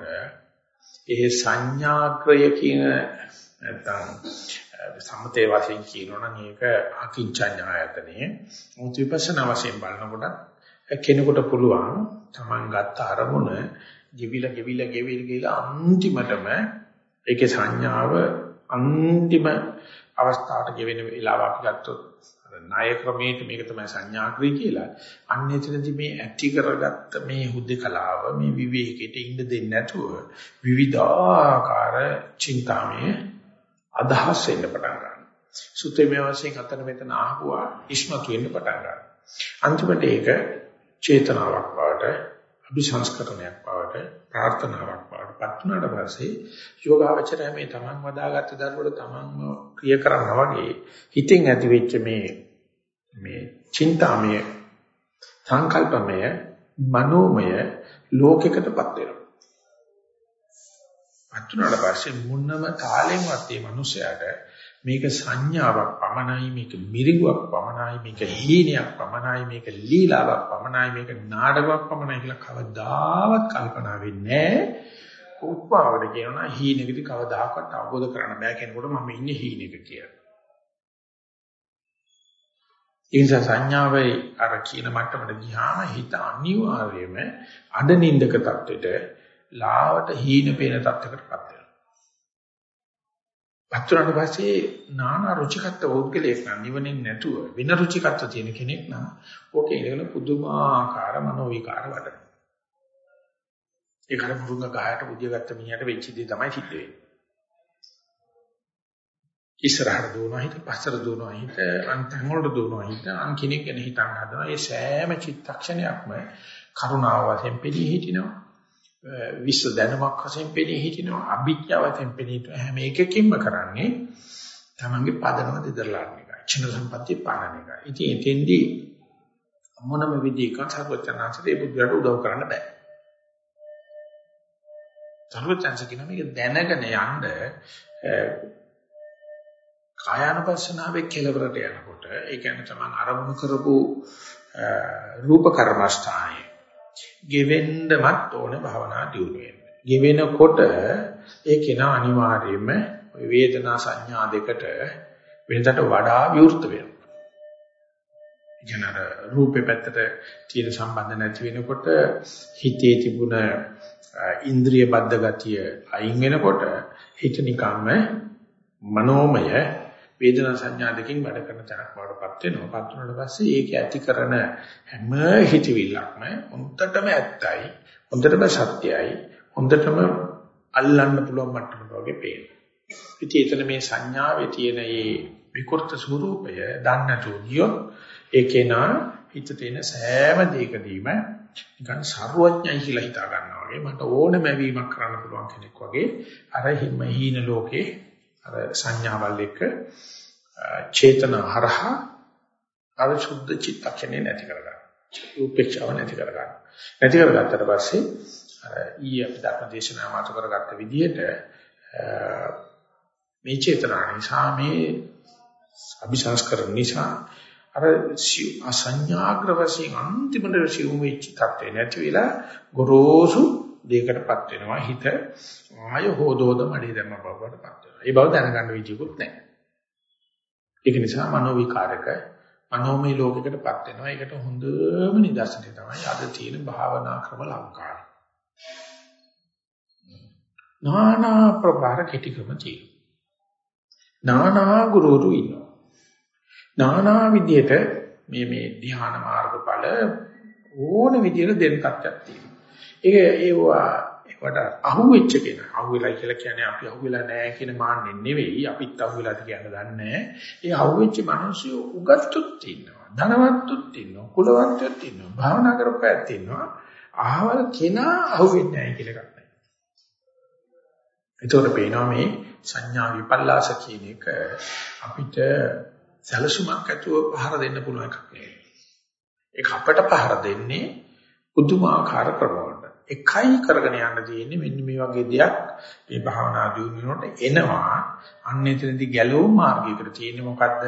ඒ සංඥාක්‍රය කියන නැත්නම් සමතේ වශයෙන් කියනවනම් ඒක අකින්චඤ්ඤායතනෙ මුත් විපස්සනා වශයෙන් බලනකොට කෙනෙකුට පුළුවන් Taman ගත්ත අරමුණ ජීවිල ගෙවිල ගෙවිල ගිහලා අන්තිමටම ඒකේ සංඥාව අන්තිම අවස්ථාවට ගෙවෙන වෙලාව අපි ගත්තොත් ණය ක්‍රමයට මේක තමයි සංඥාක්‍රී කියලා. අන්න එතනදී මේ ඇටි කරගත්ත මේ හුදකලාව මේ විවේකයට ඉන්න දෙන්නේ නැතුව විවිධාකාර චින්තාමය අදහස් එන්න පටන් ගන්නවා. සුත්‍රමය වශයෙන් අතන මෙතන ආහුවා ඉස්මතු වෙන්න පටන් ගන්නවා. අන්තිමට ඒක චේතනාවක් බවට අභිසංස්කරණයක් බවට ප්‍රාර්ථනාවක් බවට පත් වුණාට පස්සේ යෝගාවචරය මේ තමන් වදාගත්ත ධර්ම වල තමන්ම ක්‍රිය කරනවා වගේ හිතෙන් ඇති වෙච්ච මේ මේ චින්තාමය සංකල්පමය මනෝමය ලෝකයකටපත් වෙනවා. පත් වුණාට පස්සේ මුන්නම කාලෙන්වත් මේ මිනිසයාට මේක සංඥාවක් පමණයි මේක මිරිඟුවක් පමණයි මේක හීනයක් පමණයි මේක ලීලාවක් පමණයි මේක නාටකයක් පමණයි කියලා කවදාවත් කල්පනා වෙන්නේ නැහැ උප්පාවකට කියනවා හීනෙකදී කවදාකවත් අවබෝධ කරගන්න බෑ කෙනෙකුට මම ඉන්නේ හීනෙක කියලා. ඒ නිසා සංඥාවේ අර කියන මට්ටමට ගියාම හිත අනිවාර්යයෙන්ම අඩනින්දක தත්වෙට ලාවට හීන පේන தත්වයකටපත් පත්‍රාට පස්සේ නානා රුචිකත්ව ඕද්ගලයක් නම් නිවනින් නැතුව වෙන රුචිකත්ව තියෙන කෙනෙක් නම් ඕකේ ඉඳගෙන පුදුමාකාර මනෝ විකාර වඩන. ඒකට මුරුංග ගහයට බුදිය ගත්ත මිනිහට වෙච්ච දේ තමයි සිද්ධ වෙන්නේ. ඉස්සරහට දුවනවා හිත පස්සට දුවනවා හිත අන්තං වලට දුවනවා හිත අන් කෙනෙක් ගැන හිතන්න හදනවා. ඒ සෑම චිත්තක්ෂණයක්ම කරුණාව වශයෙන් පිළි හිටිනවා. විශ්ව දැනුමක් වශයෙන් පෙනී හිටිනවා අභිඥාවෙන් පෙනී හිටින හැම එකකින්ම කරන්නේ තමන්ගේ පදනම දෙදරලා ගන්න එකයි. චින සම්පත්‍ය පාලන එකයි. ඉතින් එතෙන්දී මොනම විදිහකින් සර්වචනාංශයේ බුද්ධයට උදව් කරන්න බෑ. සර්වචන්ස කියන මේක දැනගෙන යන්න කායानुපස්සනාවේ කෙලවරට යනකොට ඒ කියන්නේ තමයි අරමුණු කරපු රූප කර්මස්ථානයේ ගෙවෙන්නමත් ඕනේ භවනා දියුණු වෙන්න. ගෙවෙනකොට ඒ කෙනා අනිවාර්යයෙන්ම වේදනා සංඥා දෙකට වෙනදට වඩා විවෘත වෙනවා. ජනර රූපේ පැත්තට තියෙන සම්බන්ධ නැති වෙනකොට හිතේ තිබුණ ඉන්ද්‍රිය බද්ධ ගතිය අයින් වෙනකොට හිත නිකම්ම මනෝමය වේදනා සංඥා දෙකකින් වැඩ කරන තැනක් වඩපත් වෙනවා. පත් වුණාට පස්සේ ඒක ඇති කරන හැම හිතවිල්ලක්ම හොඳටම ඇත්තයි, හොඳටම සත්‍යයි, හොඳටම අල්ලන්න පුළුවන් මට්ටමක වගේ පේනවා. ඉතින් එතන මේ සංඥාවේ තියෙන මේ විකෘත ස්වરૂපය දන්නේ නැතුව ගියොත් ඒකේ නා හිත තියෙන සෑම දෙයකදීම නිකන් ਸਰුවඥයි කියලා හිතා ගන්නවා වගේ මට ඕනම වීමක් කරන්න පුළුවන් කෙනෙක් වගේ අර හිම හීන ලෝකේ අර සංඥාවල් එක්ක චේතන හරහා අර සුද්ධ චිත්තක්ෂණේ නැති කරගන්න. උපේක්ෂාව නැති කරගන්න. නැති කරගත්තට පස්සේ අර ඊයේ අපි ධර්ම දේශනාව මාතු කරගත්ත විදිහට මේ චේතනා නිසා මේ අභිසංස්කරණ නිසා අර අසඤ්ඤාග්‍ර වශයෙන් අන්තිමට සිවුම් වෙච්ච තත්ත්වේ නැති වෙලා ගොරෝසු දෙයකටපත් වෙනවා හිත ආය හොදෝද මඩේ දැම්ම බවටපත් වෙනවා. ඒ බව දැනගන්න විදියකුත් නැහැ. ඒක නිසා මනෝ විකාරක මනෝමය ලෝකයකටපත් වෙනවා. ඒකට හොඳම නිදර්ශනය තමයි අද තියෙන භාවනා ක්‍රම ලංකාවේ. නානා ප්‍රකාර කෙටි ක්‍රම තියෙනවා. නානා ගුරුවරු ඉන්නවා. නානා විදියට මේ මේ ධ්‍යාන මාර්ගඵල ඕන විදියට දෙන්න තත්ත්වයක් තියෙනවා. ඒක ඒවා ඒකට අහුවෙච්ච කෙනා අහුවෙලා කියලා කියන්නේ අපි අහුවෙලා නැහැ කියන මාන්නේ නෙවෙයි අපිත් අහුවෙලාද කියන දන්නේ ඒ අහුවෙච්ච මිනිස්සු උගත්තුත් ඉන්නවා ධනවත්තුත් ඉන්නවා කුලවන්තයත් ඉන්නවා භාවනා කරපෑත් ඉන්නවා අහවල් කෙනා අහුවෙන්නේ නැහැ කියලා එකක් නැහැ. ඒතකොට පේනවා මේ සංඥා විපල්ලාස කියන එක අපිට සැලසුමක් ඇතුව පහර දෙන්න පුළුවන් එකක් නෙවෙයි. ඒක අපට පහර දෙන්නේ පුදුමාකාර ක්‍රමවලට. එකයි කරගෙන යන්න තියෙන්නේ මෙන්න මේ වගේ දෙයක් මේ භාවනා දියුණුවනට එනවා. අන්න එතනදී ගැලවුම් මාර්ගයකට තියෙන්නේ මොකද්ද?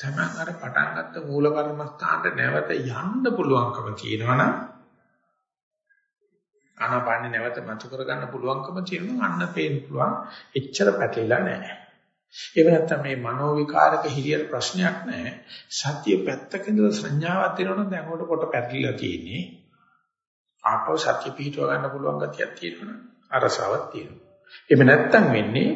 තමයි අර පටන් ගත්ත මූල කර්මස්ථානට නැවත යන්න පුළුවන්කම තියෙනවනම් ආනාපානෙ නැවත මතු කරගන්න පුළුවන්කම තියෙනවා අන්න පේන්න පුළුවන්. එච්චර පැටලිලා නැහැ. ඒක නැත්තම් මේ මනෝ විකාරක හිරියට ප්‍රශ්නයක් නැහැ. සත්‍ය පැත්තක ඉඳලා සංඥාවක් දෙනවනම් දැන් උඩ කොට පැටලිලා තියෙන්නේ. ආපහු සත්‍ය පිහිටව ගන්න පුළුවන් ගතියක් තියෙනවනේ. අරසාවක් තියෙනවා. එහෙම නැත්තම් වෙන්නේ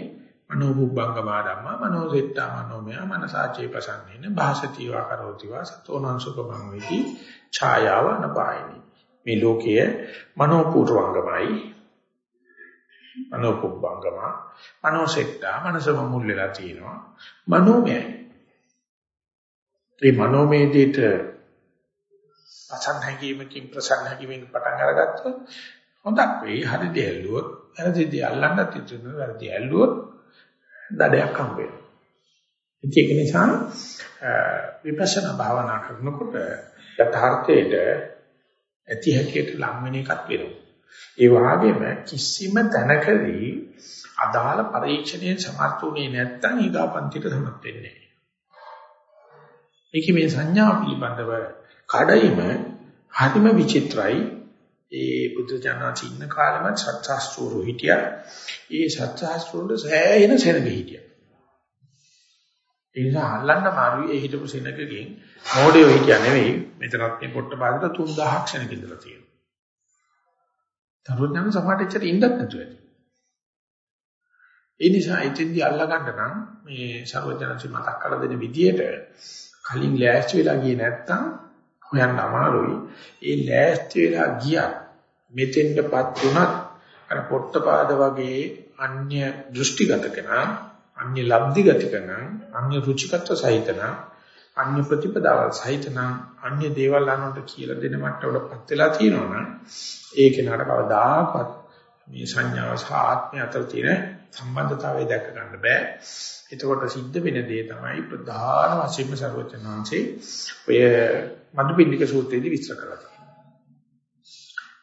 මනෝ බුබ්බංගමා ධම්මා මනෝ සෙට්ටා මනෝමය මනසාචේ පසන්නේන භාසතිවා කරෝතිවා සතෝනං සුඛමං වේති ඡායාව නපායිනි. මේ ලෝකයේ මනෝ පූර්වංගමයි මනෝපුබ්බංගම මනෝසෙට්ටා මනසම මුල් වෙලා තියෙනවා මනෝමයයි මේ මනෝමය දෙයට අසංහකීමකින් ප්‍රසන්නකීමකින් පටන් අරගත්තොත් හොඳක් වෙයි. හරි දෙය ඇල්ලුවොත් වැරදි දෙය අල්ලන්නත් ඉතුරු වැරදි ඇල්ලුවොත් දඩයක් හම්බ වෙනවා. ඒක නිසා විපස්සනා භාවනා කරනකොට යථාර්ථයට ඇති හැටියට ලං වෙන එකක් වෙනවා. ඒ වගේම කිසිම තැනකදී අදාළ පරීක්ෂණයෙන් සමර්ථුනේ නැත්නම් ඊගාපන්තිට සමත් වෙන්නේ නැහැ. ඒකේ මේ සංඥා පිළිබඳව කඩයිම හරිම විචිත්‍රයි. ඒ බුද්ධ ජානනාච ඉන්න කාලෙම සත්‍යාස්ත්‍රෝ හිටියා. ඒ සත්‍යාස්ත්‍රෝට සෑහෙන සෙනග හිටියා. ඒ නිසා අල්ලන්න මාරුයි ඒ හිටපු සෙනගකින් මොඩියෝ හිටියා නෙවෙයි මෙතනත් මේ පොට්ටපාදට 3000ක් සෙනග ඉඳලා තියෙනවා. තරුණයන් සමහරට එච්චර ඉන්නත් නැතුව ඇති. ඒ නිසා ඉතින්දි අල්ලා ගන්න නම් මේ ਸਰවඥාන්සේ මතක් කරලා දෙන විදියට කලින් ලෑස්ති වෙලා ගියේ නැත්තම් හොයන්න අමාරුයි. ඒ ලෑස්ති වෙලා ගියා මෙතෙන්ටපත් උනත් අර පොට්ටපාද වගේ අන්‍ය දෘෂ්ටිගත කෙනා, අන්‍ය ලබ්ධිගත කෙනා, අන්‍ය රුචිකත්ව සහිතන, අන්‍ය ප්‍රතිපදාවල් සහිතන, අන්‍ය දේවල් අනුන්ට කියලා දෙන මට්ටමකටපත් වෙලා තියෙනවනම් ඒ කෙනාට කවදාකවත් මේ සංඥාව සහ ආත්මය අතර තියෙන සම්බන්ධතාවය දැක ගන්න බෑ. එතකොට සිද්ධ වෙන දේ තමයි ප්‍රධාන වශයෙන්ම ਸਰවචනාංශේ ඔය මදුපිණ්ඩික සූත්‍රයේදී විස්තර කරලා තියෙනවා.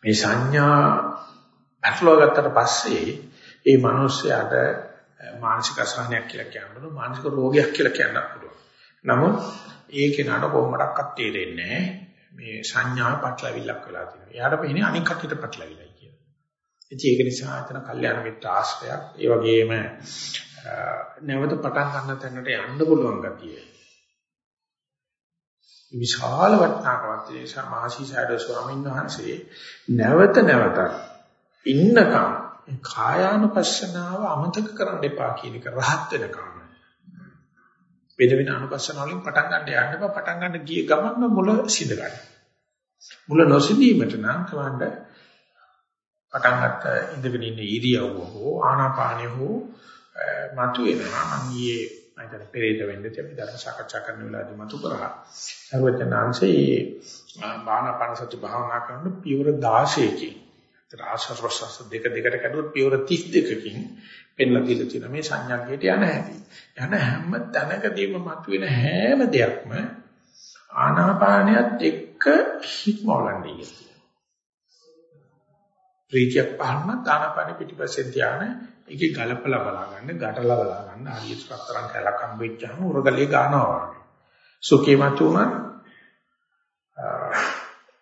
මේ සංඥා අත්ලෝ ගත්තට පස්සේ ඒ මිනිස්යාට මානසික අසහනයක් කියලා කියන්න පුළුවන් මානසික රෝගයක් කියලා කියන්න පුළුවන්. නමුත් ඒක නඩ කොහොමඩක්වත් තේරෙන්නේ මේ සංඥා පටලවිල්ලක් වෙලා තියෙනවා. එයාට පේන්නේ අනික් කටියට පටලවිලයි කියලා. ඉතින් ඒක නිසා එතන කල්යාණ මිත්‍ර ආශ්‍රයයක් ඒ වගේම නැවත පටන් ගන්න තැනට යන්න පුළුවන් ගතිය. විශාල වටිනාකමක් තියෙන මහසීසාරද ස්වාමීන් වහන්සේ නැවත නැවත ඉන්නකම් කායානුපස්සනාව අමතක කරන්න එපා කියන එක රහත් වෙනකම්. වෙන වෙන අනුපස්සන වලින් පටන් ගන්න යන්න එපා පටන් ගන්න ගිය ගමන්ම මුල සිඳ ගන්න. මුල නොසිඳීමට නම් කවන්න පටන් ගත්ත ඉඳගෙන ඉන්න ඉරියව්ව හෝ ආනාපානිය හෝ මතුවෙනවා මම ඊයේ මම හිතන්නේ පෙරේද වෙන්නේ අපි ධර්ම සාකච්ඡා කරන වෙලාවදී මතු කරා. සර්වඥාන්සේ ආනාපාන සති භාවනා කරන පියවර 16කින් ආශ්වාස ප්‍රශ්වාස දෙක දෙකට කැඩුවොත් පියවර 32කින් පෙන්ලා දීලා තියෙන මේ සංඥාගයට යන හැටි. යන හැම තැනකදීම මතුවෙන හැම දෙයක්ම ආනාපානියත් එක්ක හික්මවලන්නේ කියලා. ප්‍රීතියක් පහළම ආනාපාන පිටිපස්සෙන් ධානය ඒකේ ගලපලා බලා ගන්න, ගැටලා බලා ගන්න. හරියට පතරම් කැලක් හම්බෙච්චාම උරගලිය ගන්නවා වගේ. සුඛේ මතුණා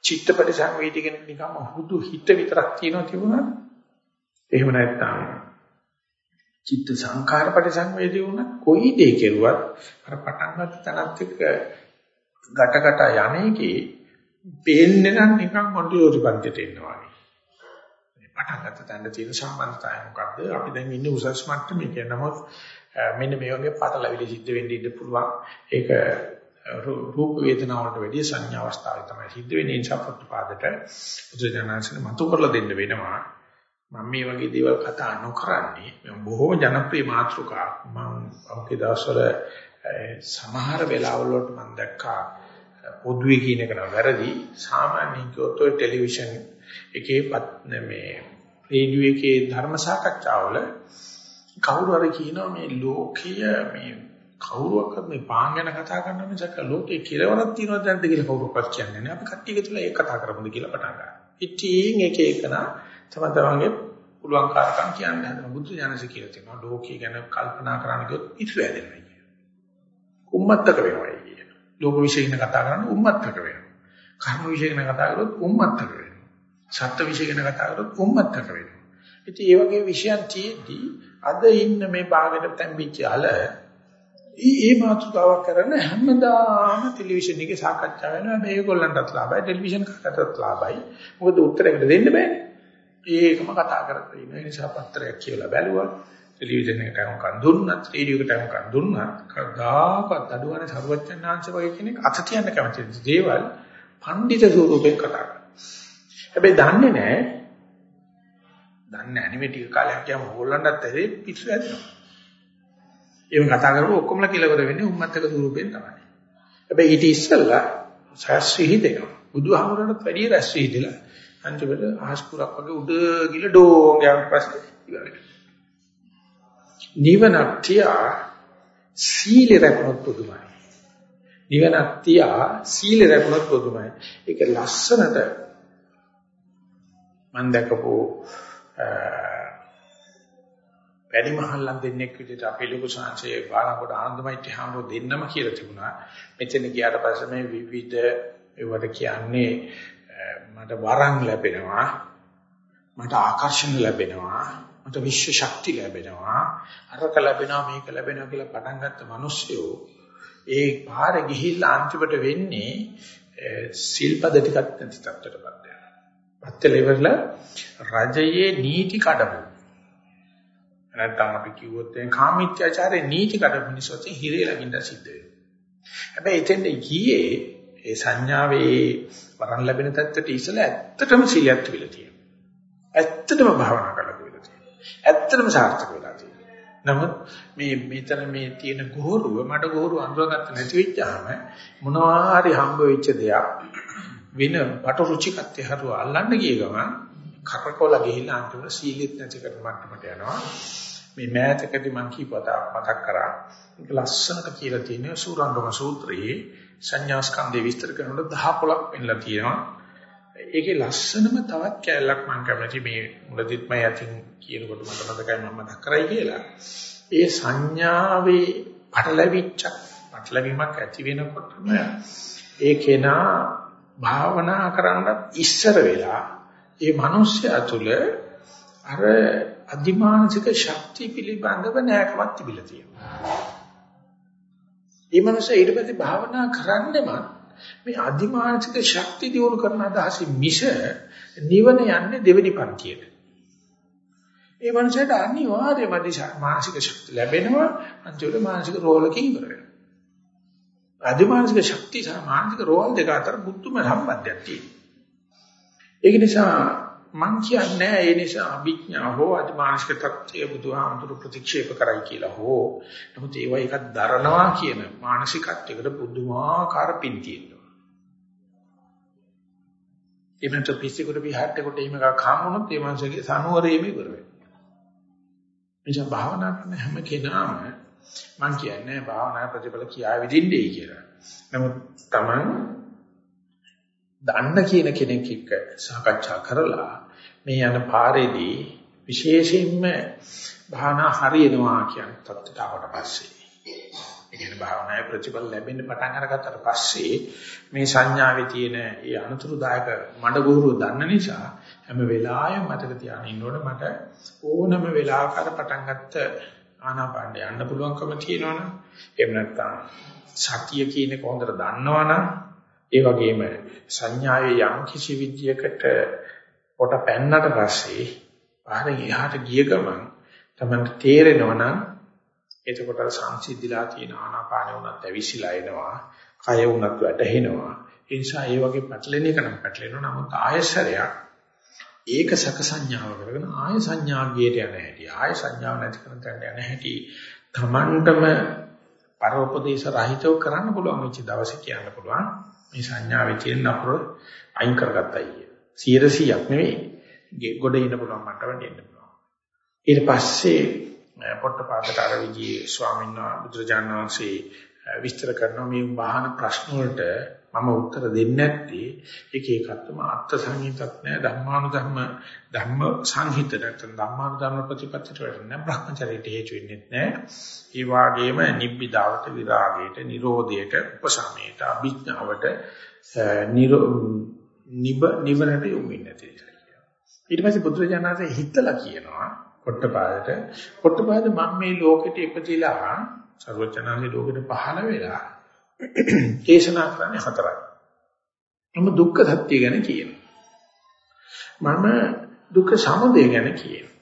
චිත්තපටි සංවේදීගෙන නිකම්ම හුදු හිත විතරක් තියෙනවා තිබුණා. එහෙම නැත්නම් චිත්ත සංඛාරපටි සංවේදී වුණා කොයි දෙයක් කෙරුවත් අර පටන් ගන්න තැනත් එක්ක ගැටකට යන්නේකේ පේන්නේ නම් නිකන් මොන්ටියෝරි පන්තියට එනවා වගේ. පටන් ගත්ත තැන තියෙන සම්බන්ධතාවය මොකද්ද? අපි දැන් ඉන්නේ උසස් මට්ටමේ කියන නමුත් මෙන්න මේ වගේ පටලවිලි සිද්ධ වෙන්න ඉන්න පුළුවන්. ඒක රූප වේදනා වලට වැඩිය සංඥා අවස්ථාවේ තමයි සිද්ධ වෙන්නේ. නිසා ප්‍රතිපාදට බුදුජානනාංශන මතු කරලා දෙන්න වෙනවා. මම මේ වගේ දේවල් කතා නොකරන්නේ මම බොහෝ ජනප්‍රිය මාතෘකා මම අවුකේ දවස්වල සමහර වෙලාවල වලට මම දැක්කා පොදුවේ කියන එක නම් වැරදි සාමාන්‍යයෙන් කිව්වොත් ඔය ටෙලිවිෂන් එකේ මේ රේඩියෝ එකේ ධර්ම සාකච්ඡාවල කවුරු හරි කියනවා මේ ලෝකීය මේ කවුරුවක්වත් මේ පාන් ගැන කතා කරන මිසක ලෝකේ කෙලවරක් තියෙනවද නැද්ද කියලා කවුරුවක්වත් කියන්නේ නැහැ. අපි කට්ටිය එකතුලා ඒක කතා කරමුද කියලා පටන් ගන්නවා. ඉතින් එක එකන තම තමන්ගේ පුළුවන් කාර්කම් කියන්නේ හදන බුදු ජානස කියලා තියෙනවා. ලෝකී ගැන කල්පනා කරන්න ගියොත් පිස්සු වැදෙනවා කියන. උම්මත්තක වෙනවා කියන. ලෝක විශ්ය ගැන කතා කරන්න උම්මත්තක වෙනවා. කර්ම විශ්ය ගැන කතා කරොත් උම්මත්තක වෙනවා. සත්ත්ව විශ්ය ගැන කතා කරොත් උම්මත්තක වෙනවා. ඉතින් මේ වගේ විෂයන් තියේදී අද ඉන්න මේ භාගයට තැම්පිච්ච අල ඒ ඒ මාතෘකාවක් කරන හැමදාම ටෙලිවිෂන් එකේ සාකච්ඡා වෙනවා. මේගොල්ලන්ටත් ලාභයි ටෙලිවිෂන් කතාවටත් ලාභයි. මොකද උත්තරයකට දෙන්න බෑනේ. ඒකම කතා කරලා ඉන්න. නිසා පත්‍රයක් කියලා බැලුවා. ටෙලිවිෂන් එකට අහුම්කන් දුන්නත් රේඩියෝ එකට අහුම්කන් දුන්නත් කවදාකවත් අඩුවනේ සර්වඥාන්ස වගේ කෙනෙක් අත තියන්න කැමති දේවල් පඬිත ස්වරූපයෙන් කතා කරනවා. හැබැයි දන්නේ නැහැ දන්නේ නැහැ නෙමෙයි ටික කාලයක් ගියාම ඕගොල්ලන්ටත් ඇරේ පිස්සු ඇදෙනවා එහෙම කතා කරපුවා ඔක්කොමලා කෙලවර වෙන්නේ උම්මත්තක ස්වරූපයෙන් තමයි. හැබැයි ඊට ඉස්සෙල්ලා රැස් විහිදෙනවා. බුදුහාමුදුරන්ට වැඩි රැස් විහිදෙලා අන්තිමට අහස්කුරක් වගේ උඩ ගිල ඩෝං යන පස්සේ ඉවරයි. නිවනක් තියා සීල රැකුණොත් පුදුමයි. නිවනක් තියා සීල රැකුණොත් පුදුමයි. ඒක ලස්සනට මම දැකපු වැඩිමහල්ලන් දෙන්නෙක් විදිහට අපේ ලොකු සංසයේ බාලකොට ආනන්දමයිත්‍ය හාමුදුරුවෝ දෙන්නම කියලා තිබුණා. මෙතන ගියාට පස්සේ මේ විවිධ ඒවට කියන්නේ මට වරන් ලැබෙනවා. මට ආකර්ෂණ ලැබෙනවා. මට විශ්ව ශක්තිය ලැබෙනවා. අරක ලැබෙනවා මේක ලැබෙනවා කියලා පටන් ගත්ත මිනිස්සු ඒ පාර ගිහිල්ලා අන්තිමට වෙන්නේ සිල්පද ටිකක් නැති තත්ත්වයටපත් වෙනවා. පත්තල ඉවරලා රජයේ නීති කඩපු නැත්නම් අපි කිව්වොත් දැන් කාමීත්‍යාචාරයේ නීති කඩ මිනිස්සුත් හිරේ ළඟින්ද සිද්ධ වෙනවා. හැබැයි එතෙන්ද ගියේ ඒ සංඥාවේ වරන් ලැබෙන තත්ත්වයට ඉස්සලා ඇත්තටම සිලියක් තිබිලා තියෙනවා. ඇත්තටම භාවනා කරලා තිබිලා තියෙනවා. ඇත්තටම සාර්ථක වෙලා තියෙනවා. නමුත් මේ මෙතන මේ තියෙන ගෝරුව මට ගෝරුව අඳුරගත්ත නැති වෙච්චාම මොනවා හරි හම්බ වෙච්ච දෙයක් වෙන බට රුචිකත්වය හරුව අල්ලන්න ගිය ගමන් කරකවල ගිහිල්ලා අන්තිමට සීලෙත් නැති කරන මට්ටමට යනවා. මේ මෑතකදී මම කීපවතා මතක් කරා. ඒක ලස්සනට කියලා තියෙනවා සූරංගම සූත්‍රයේ සංඥා ස්කන්ධය විස්තර කරනකොට 10 පොලක් වෙන්නලා තියෙනවා. ඒකේ ලස්සනම තවත් කැලලක් මම කැමති මේ මුලදිත් මම යතින් කියනකොට මට මතකයි මම මතක් කරයි කියලා. ඒ සංඥාවේ පටලැවිච්ච පටලැවීමක් ඇති වෙනකොටම ඒ කෙනා භාවනා කරන්නත් ඉස්සර වෙලා ඒ මිනිස්සයා තුළ අර අධිමානසික ශක්තිය පිළිබඳව නැකමක් තිබිලා තියෙනවා. ඒ මිනිස්සයා ඊට පස්සේ භාවනා කරන්නෙම මේ අධිමානසික ශක්තිය දියුණු කරන අදහසින් මිස නිවන යන්නේ දෙවෙනි පන්තියට. ඒ මනුස්සයට අනිවාර්යයෙන්ම මානසික ශක්තිය ලැබෙනවා අන්තිමට මානසික රෝලකින් ඉවර වෙනවා. අධිමානසික ශක්තිය සහ මානසික රෝල් දෙක අතර බුද්ධම සම්බන්ධයක් තියෙනවා. ඒක නිසා මං කියන්නේ ඒ නිසා අභිඥා හෝ අධිමානසික තත්ත්වය බුදුහාමුදුරු ප්‍රතික්ෂේප කරයි කියලා හෝ නමුත් ඒවා එකක් දරනවා කියන මානසිකත්වයකට පුදුමාකාර පින් තියෙනවා. එමෙන්ට පිසිකුට විහාරයකට එහෙම එකක් හම්බුනොත් ඒ මනුස්සගේ සනුවරේම ඉවර වෙනවා. නිසා භාවනා කරන හැම කෙනාම මම කියන්නේ භාවනා ප්‍රතිඵල කියා විදින්නේ කියලා. නමුත් Taman දන්න කියන කෙනෙක් එක්ක සාකච්ඡා කරලා මේ යන පාරේදී විශේෂයෙන්ම භාවනා හරියනවා කියන තත්ත්වයට ආවට පස්සේ ඒ කියන්නේ භාවනාවේ ප්‍රතිඵල ලැබෙන්න පටන් අරගත්තට පස්සේ මේ සංඥාවේ තියෙන ඒ අනුතුරුදායක මඩගුරුව දන්න නිසා හැම වෙලාවෙම මතක තියාගෙන ඉන්න ඕනේ මට ඕනම වෙලාවක අර පටන් ගත්ත ආනාපානය යන්න පුළුවන්කම තියෙනවනම් එහෙම නැත්නම් සතිය කියන එක හොඳට දන්නවනම් ඒ වගේම සංඥාවේ යම් කිසි විද්‍යයකට පොට පැන්නට පස්සේ පාරේ එහාට ගිය ගමන් තමයි තේරෙනවනම් එතකොට සංසිද්ධිලා තියෙන ආනාපානෙ උනත් ඇවිසිලා එනවා කය උනත් වැටහෙනවා. ඒ නිසා ඒ වගේ පැටලෙන එක නම් පැටලෙනවා. නමුත් ආයසරයක් ඒක සක සංඥාව කරගෙන ආය සංඥාගියට යන හැටි ආය සංඥාව නැති කරන තැනට යන හැටි තමන්ටම පරෝපදේශ රහිතව කරන්න පුළුවන් වෙච්ච දවසේ කියන්න පුළුවන් මේ සංඥාවේ තියෙන අපර අයින් කරගත්තයි කිය. 100ක් නෙවෙයි ගොඩ ඉන්න පුළුවන් මට්ටමට එන්න පුළුවන්. ඊට පස්සේ පොට්ටපාදට අර විජී ස්වාමීන් වහන්සේ බුදුරජාණන් වහන්සේ විස්තර කරන මේ වහන ප්‍රශ්න වලට මම උත්තර දෙන්නේ නැත්තේ ඒක ඒකත්ම අර්ථ සංහිතත් නෑ ධම්මානුධර්ම ධම්ම සංහිත නැත්නම් ධම්මානුධර්ම ප්‍රතිපත්තිට වෙන්නේ බ්‍රහ්මචර්යයට හේතු වෙන්නේ නෑ. ඒ වගේම නිබ්බිදාවට විරාගයට නිරෝධයට උපසමයට අභිඥාවට නිබ නිවනට යොමු වෙන්නේ නැති නිසා ඊට පස්සේ බුදුරජාණන්සේ හිතලා කියනවා පොට්ටපාදට පොට්ටපාද මම මේ ලෝකෙට ඉපදිලා සර්වචනාංශේ ලෝකෙට පහළ වෙලා දේශනා කරන්නේ හතරයි. මම දුක්ඛ සත්‍ය ගැන කියනවා. මම දුක්ඛ සමුදය ගැන කියනවා.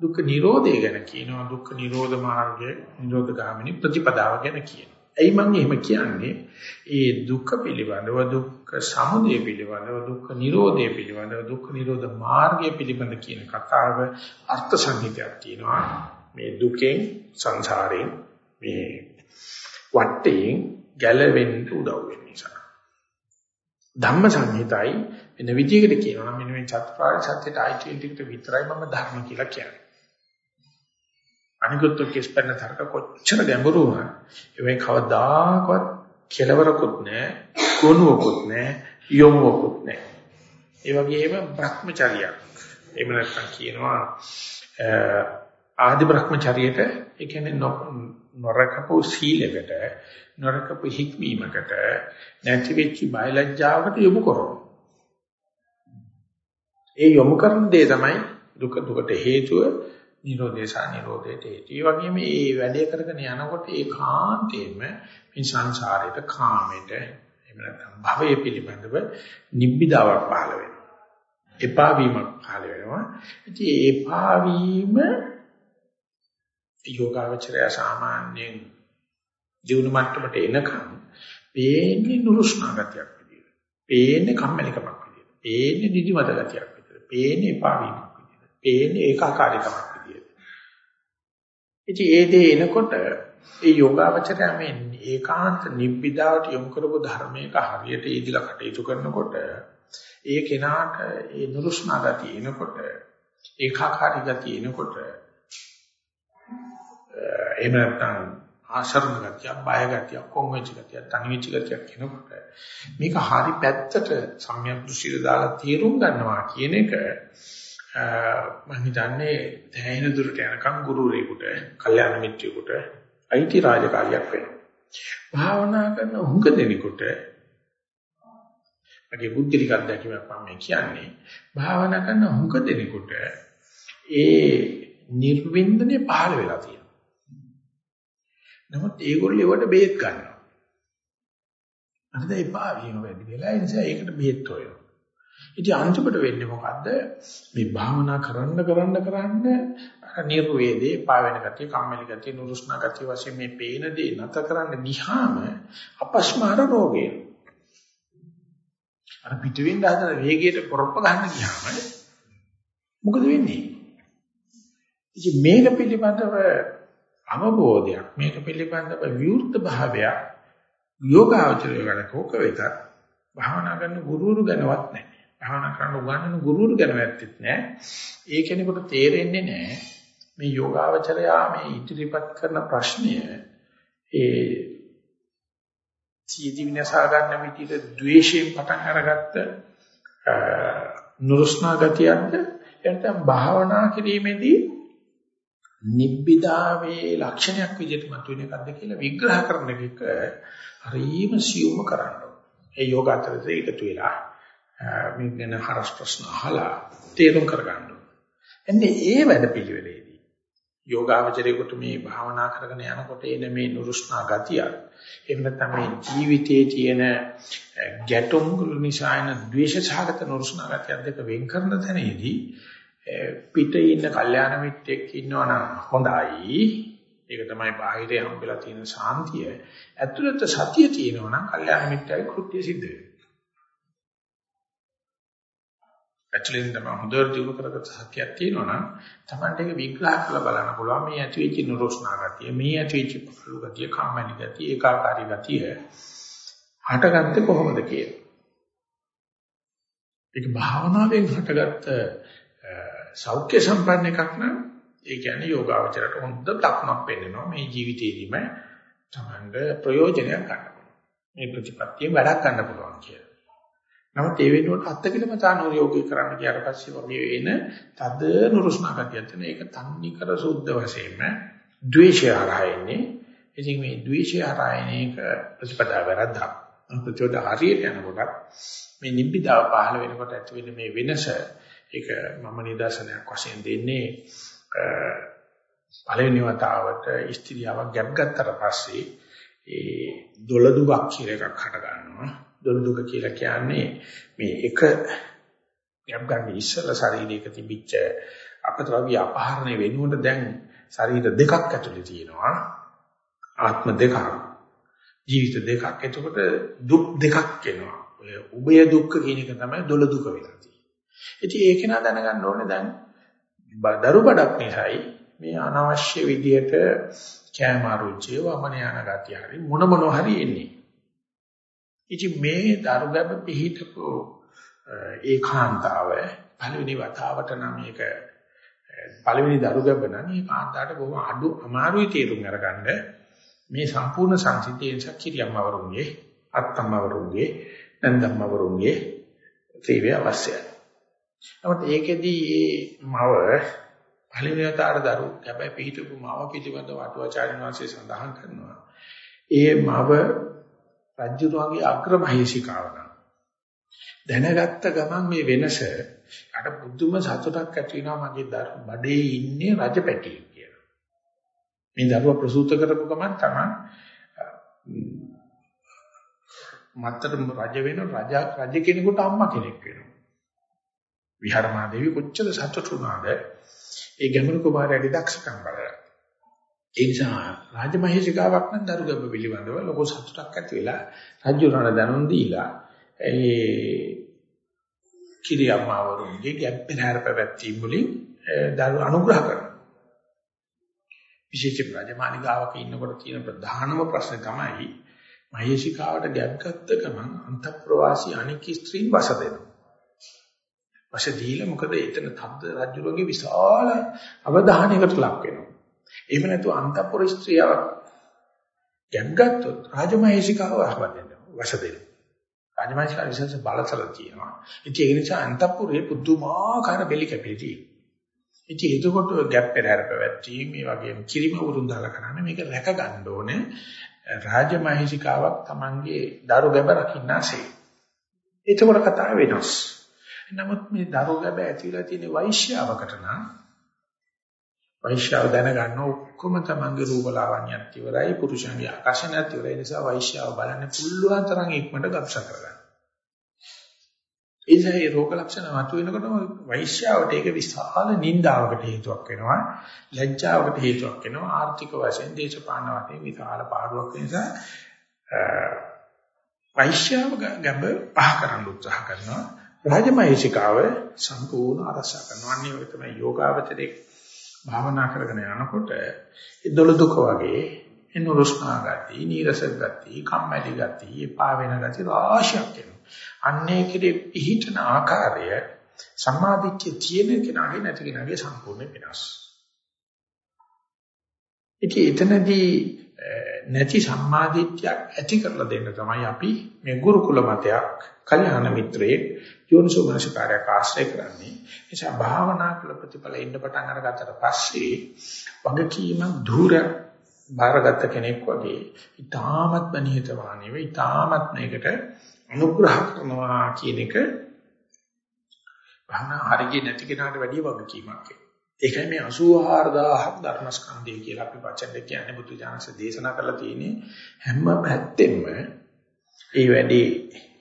දුක්ඛ නිරෝධය ගැන කියනවා. දුක්ඛ නිරෝධ මාර්ගය, නිරෝධ ගාමිනී ප්‍රතිපදාව ගැන කියනවා. ඇයි මම එහෙම කියන්නේ? ඒ දුක්ඛ පිළිබඳව, දුක්ඛ සමුදය පිළිබඳව, දුක්ඛ නිරෝධය පිළිබඳව, දුක්ඛ නිරෝධ මාර්ගය පිළිබඳ කියන කතාව අර්ථ සංහිතයක් තියෙනවා. මේ දුකෙන් සංසාරයෙන් මේ වටයෙන් ගැලවෙන්න උදව් වෙන නිසා. ධම්ම සංහිතයි වෙන විදිහකට කියනවා නම් මෙන්න මේ චතුරාර්ය සත්‍යයට අයිතින්ටිකට විතරයි මම ධර්ම කියලා කියන්නේ. අනිකුත් කිස්පන්න තරක කොච්චර ගැඹුරු වුණා. ඒවෙන් කවදාකවත් කෙලවරකුත් නැහැ, ගුණවකුත් නැහැ, යොමුවකුත් නැහැ. ඒ වගේම භ්‍රමචර්යයක්. එහෙම නැත්නම් කියනවා ආදි භ්‍රමචර්යයට ඒ කියන්නේ නොරකපු සීලයකට නොරකපු හික්මීමකට නැති වෙච්ච බයලජ්ජාවකට යොමු කරනවා. ඒ යොමු කරන දේ තමයි දුක දුකට හේතුව නිරෝධය සහ නිරෝධයට හේතු. ඒ වගේම මේ වැඩේ කරගෙන යනකොට ඒ කාන්තේම මේ සංසාරයට කාමයට එහෙම නැත්නම් භවය පිළිබඳව නිබ්බිදාවක් පහළ වෙනවා. එපා වීමක් පහළ වෙනවා. ඉතින් ඒ එපා වීම යෝගාවචරය සාමාන්‍යයෙන් ජීවන මට්ටමට එනකම් පේන්නේ නුරුස්නා ගතියක් විදියට. පේන්නේ කම්මැලිකමක් විදියට. පේන්නේ නිදිමත ගතියක් විදියට. පේන්නේ එපා වීමක් විදියට. පේන්නේ ඒකාකාරීකමක් විදියට. ඉතින් ඒ දේ එනකොට ඒ යෝගාවචරය මේ ඒකාන්ත නිබ්බිදාවට යොමු කරපු ධර්මයක හරියට ඊදිලා කටයුතු කරනකොට ඒ කෙනාට ඒ නුරුස්නා ගතිය එනකොට ඒකාකාරී ගතිය එනකොට එහෙම නැත්නම් ආශරණ ගතිය, බය ගතිය, කොංගෙච්ච ගතිය, තනිවිච්ච ගතිය කියනකොට මේක හරි පැත්තට සම්‍යක් දෘෂ්ටිය දාලා තීරුම් ගන්නවා කියන එක මම හිතන්නේ දැයින දුරට යනකම් ගුරුවරයෙකුට, කල්යාණ මිත්‍රයෙකුට අයිති රාජකාරියක් වෙනවා. භාවනා කරන හුඟ දෙනෙකුට මගේ බුද්ධිලික අත්දැකීමක් මම කියන්නේ භාවනා කරන හුඟ දෙනෙකුට ඒ නිර්වින්දනේ පහළ වෙලා තියෙනවා. නමුත් ඒගොල්ලෝ ඒවට බේත් ගන්නවා. අනිත් එපා වීම වැඩි වෙලා ඒ නිසා ඒකට බේත් හොයනවා. ඉතින් අන්තිමට වෙන්නේ මොකද්ද? මේ භාවනා කරන්න කරන්න කරන්න නිර්වේදේ පාවෙන ගතිය, කම්මැලි ගතිය, නුරුස්නා ගතිය වශයෙන් මේ පේන දේ නැත කරන්න ගියාම අපස්මාර රෝගේ. අර පිටවෙන්න හදන වේගයට පොරොප්ප ගන්න ගියාම මොකද වෙන්නේ? ඉතින් මේක පිළිබඳව අවබෝධයක් මේක පිළිබඳව විවෘත භාවයක් යෝගාචරය ගැන කෝක වෙතත් භාවනා කරන ගුරුවරු ගැනවත් නැහැ. භාවනා කරන උගන්වන ගුරුවරු ගැනවත් නැහැ. ඒ කෙනෙකුට තේරෙන්නේ නැහැ මේ යෝගාචරයා මේ ඉදිරිපත් කරන ප්‍රශ්නය ඒ සීදී විනාශා ගන්න විදිහට ද්වේෂයෙන් පටන් අරගත්ත නුරුස්නා ගතියක්ද එතන භාවනා කිරීමේදී නිබ්බිදාවේ ලක්ෂණයක් විදිහට මතුවෙන එකක්ද කියලා විග්‍රහ කරන එක හරිම සියුම්ව කරන්න ඒ යෝගාචරයට එකතු වෙලා මේ ගැන හරස් ප්‍රශ්න අහලා තේරුම් කරගන්න එන්නේ ඒ වැඩ පිළිවෙලේදී යෝගාචරයේකට මේ භාවනා කරගෙන යනකොට එන මේ නුරුස්නා ගතිය එහෙම නැත්නම් මේ ජීවිතයේ තියෙන ගැටුම් නිසා එන ද්වේෂ සහගත නුරුස්නා ගතිය දෙක වෙන් කරන තැනදී පිටේ ඉන්න කල්යාණ මිත්‍රෙක් ඉන්නවනම් හොඳයි. ඒක තමයි බාහිරේ හම්බෙලා තියෙන සාන්තිය. ඇතුළත සතිය තියෙනවනම් කල්යාණ මිත්‍රයි කෘත්‍ය සිද්ධ වෙනවා. ඇතුළෙන් තමයි හොඳට දිනු කරගත්ත සතියක් තියෙනවනම් Tamante එක විග්‍රහ කරලා බලන්න පුළුවන් මේ ඇති වෙච්ච නිරෝෂ්ණා ගතිය, මේ ඇති වෙච්ච පළු ගතිය, කාමනි ගතිය, ඒකාකාරී ගතිය හටගත්තේ කොහොමද කියලා. ඒක භාවනාවෙන් හටගත්ත සෞඛ්‍ය සම්පන්න එකක් නම් ඒ කියන්නේ යෝගාවචරයට හොඳ ලක්ෂණක් පෙන්නනවා මේ ජීවිතේදීම තමංග ප්‍රයෝජනයක් ගන්න මේ ප්‍රතිපත්තියෙන් වැඩක් ගන්න පුළුවන් කියලා. නමුත් ඒ වෙනුවට අත්තිකිලම තානෝ යෝගී කරන්න ගියාට පස්සේ වගේ වෙන තද නුරුස්නාගතියක් තියෙන ඒක තන්නිකර සුද්ධ වශයෙන්ම ද්වේෂය හරහාන්නේ. ඉතින් මේ ද්වේෂය හරහාන්නේ ඒක ප්‍රතිපදාව වැරද්දා. ප්‍රතිපදාව හරියට යනකොට මේ නිබ්බිදාව පහළ වෙනකොට ඇති වෙන මේ වෙනස ඒක මම නිදර්ශනයක් වශයෙන් දෙන්නේ පළවෙනි වතාවට ස්ත්‍රියාවක් ගැප් ගත්තට පස්සේ ඒ දොළදුවක් කියලා එකක් හට ගන්නවා. දොළදුක කියලා කියන්නේ මේ එක ගැප් ගන්න ඉස්සෙල්ලා ශරීරයක තිබිච්ච අපද්‍රව්‍ය අපහරණය වෙනුවට දැන් ශරීර දෙකක් ඇතුලේ තියෙනවා. ආත්ම දෙකක්. ජීවිත දෙකක්. එතකොට දුක් දෙකක් එනවා. ඔය උභය දුක්ඛ කියන එක තමයි දොළදුක වෙලා තියෙන්නේ. ඉතින් ඒක නා දැනගන්න ඕනේ දැන් දරු බඩක් නිසායි මේ අනවශ්‍ය විදියට කෑම අරුචිය වමන යන ගතිය හරි මොන මොන හරි එන්නේ. ඉතින් මේ දරු ගැබ පිහිටපු ඒකාන්තාව පළවෙනි වතාවට නම් මේක පළවෙනි දරු ගැබ නම් මේ කාන්තාවට බොහොම අඩු අමාරුයි තේරුම් අරගන්න මේ සම්පූර්ණ සංසිද්ධිය නිසා කිරියම්මවරුන්ගේ අත්තම්මවරුන්ගේ නන්දම්මවරුන්ගේ ත්‍රිවිය අවශ්‍යයි. නමුත් ඒකෙදී මව පළවෙනිවතාවට දරු හැබැයි පිටුපු මව පිළිබඳව අටුවාචාර්ය වංශය සඳහන් කරනවා. ඒ මව රජුගේ අග්‍රමහේශිකාව දැනගත්ත ගමන් මේ වෙනස අර බුදුම සතුටක් ඇති වෙනවා මගේ දරු බඩේ ඉන්නේ රජපැටියෙක් කියලා. මේ දරුවා ප්‍රසූත කරපු ගමන් තමයි මත්තර රජ වෙන රජ රජ කෙනෙකුට අම්මා කෙනෙක් වෙනවා. විහාරමාදේවි කොච්චර සතුටු වුණාද? ඒ ගැමුණු කුමාරයාගේ දක්ෂකම් බලලා. ඒ නිසා රාජමහේශිකාවක් නම් දරුගබ්බ පිළිබඳව ලොකු සතුටක් ඇති වෙලා රජුරණ දැනුම් දීලා ඒ කිරියම්මවරුන්ගේ ගැප්පෙනහර පැවැත්වීම් වලින් දරු අනුග්‍රහ කරනවා. විශේෂ රාජමාලිගාවක ඉන්නකොට තියෙන ප්‍රධානම ප්‍රශ්නේ තමයි මහේශිකාවට ගැප් ගත්ත ගමන් අන්තප්‍රවාසී අනික් ස්ත්‍රීන් වස දෙනවා. වශ දීලා මොකද එතන තද්ද රජුගේ විශාල අවධානයකට ලක් වෙනවා. එහෙම නැතු අන්තපුර ස්ත්‍රියාවක් ගැම්ගත්තොත් රාජමහේශිකාව අහවදෙන්න වශ දෙන්න. රාජමහේශිකාව විශේෂ බලතල තියෙනවා. ඉතින් ඒ නිසා අන්තපුරේ පුදුමාකාර බෙලි කැපිලි තියෙනවා. ඉතින් එතකොට ගැප් පෙරහැර පැවැත්වීම මේ වගේම කිරිම වරුන් දාලා කරන්නේ මේක රැක ගන්න ඕනේ රාජමහේශිකාවක් Tamange දරු ගැබ රකින්නාසේ. එතකොට කතාව වෙනස්. නමුත් මේ දරු ගැබ ඇතිලා තියෙන වෛශ්‍යාවකට නම් වෛශ්‍යාව දැනගන්න ඔක්කොම Tamange රූපලාවන්‍යත් ඉවරයි පුරුෂයන්ගේ ආකර්ෂණයත් ඉවරයි. නිසා වෛශ්‍යාව බලන්න පුළුවන් තරම් ඉක්මනට ගබ්ස කරගන්න. ඒ නිසා මේ රෝග ලක්ෂණ මතුවෙනකොටම වෛශ්‍යාවට ඒක විශාල නින්දාවකට හේතුවක් වෙනවා ලැජ්ජාවකට හේතුවක් වෙනවා. ආර්ථික වශයෙන් දේශපාලන වශයෙන් විශාල පාඩුවක් නිසා වෛශ්‍යාව ගැඹ පහ කරන්න උත්සාහ කරනවා. රාජමහේශිකාව සම්පූර්ණ අරසා කරනවා අනිත් එක තමයි යෝගාවචරයේ භාවනා කරගෙන යනකොට ඒ දොළ දුක වගේ එනුරුස්නා ගති, නීරස ගති, කම්මැලි ගති, එපා වෙන ගති රාශියක් එනවා. අන්නේ කෙරේ පිහිටන ආකාරය සම්මාදිට්ඨිය තියෙන කෙනාගේ නැති කෙනාගේ සම්පූර්ණ වෙනස්. ඉතින් එතනදී නැති සම්මාදිට්ඨියක් ඇති කරලා දෙන්න තමයි අපි මේ ගුරුකුල මතයක්, කල්යාණ මිත්‍රයේ යෝනිසෝ මනසිකාරයක් ආශ්‍රය කරන්නේ. එනිසා භාවනා කළ ප්‍රතිඵල ඉන්න පටන් අරගත්තට පස්සේ වගකීම ධූර බාරගත් කෙනෙක් වගේ ඊටාමත් නිහිතවානීව ඊටාමත් මේකට අනුග්‍රහ කරනවා කියන එක භාවනා හරිය නැති කෙනාට වැඩිය වගකීමක් ඒකයි මේ 84000ක් ධර්මස්කන්ධය කියලා අපි වචන කියන්නේ බුදු දානස දේශනා කරලා තියෙන්නේ හැම පැත්තෙම ඒ වැඩි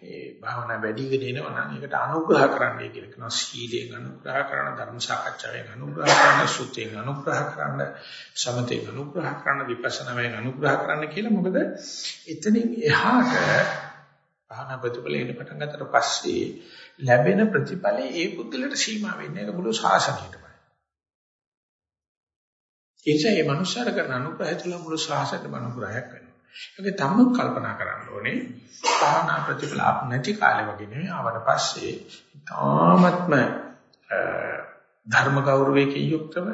ඒ භාවනා වැඩිගෙන එනවා නම් ඒකට අනුග්‍රහ කරන්නයි කියලා කියනවා සීලයෙන් අනුග්‍රහ කරන ධර්ම සාකච්ඡාවෙන් අනුග්‍රහ කරන සුත්යෙන් අනුග්‍රහ කරන සමතයෙන් අනුග්‍රහ කරන විපස්සනාවෙන් අනුග්‍රහ කරන කියලා මොකද එතනින් එහාට භාවනා ප්‍රතිඵල එන්න පටන් ගන්නතර පස්සේ ලැබෙන ප්‍රතිඵලේ ඒ බුද්ධලට සීමා වෙන්නේ ඒක මුළු ශාසනයටමයි. ඒ නිසා මේ මනුෂ්‍යර කරන අනුග්‍රහය තුළ මුළු ශාසනයටම අනුග්‍රහයක් වෙනවා. ඒක තමයි කල්පනා කරන්න ඕනේ. භාවනා ප්‍රතිඵල ආපු නැති කාලේ වගේ නෙවෙයි ආවට පස්සේ තාමත්ම ධර්ම ගෞරවයෙන් යුක්තව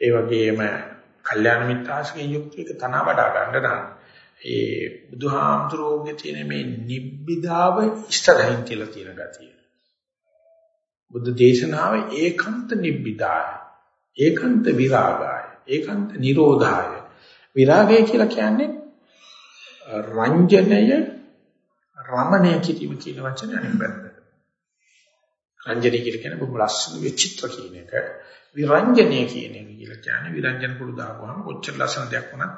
ඒ වගේම කල්යාණ මිත්‍රාශකයෙන් යුක්ත එක තන වඩා ගන්න නම් ඒ බුදුහාමුදුරුවෝගේ තියෙන මේ නිබ්බිදාව ඉෂ්ටදහින් කියලා තියෙන ගතිය. බුද්ධ දේශනාවේ ඒකාන්ත නිබ්බිදාය, ඒකාන්ත විරාගාය, ඒකාන්ත නිරෝධාය. විරාගය කියලා කියන්නේ රංජනය රමණය කිරීම කියන වචනේ අනිත් පැත්ත. රංජනය කියලා කියන්නේ බොහොම ලස්සන විචිත්‍ර කියන එක. විරංජනීය කියන එක කියලා කියන්නේ විරංජන කුළු දාපුවාම කොච්චර ලස්සන දෙයක් වුණත්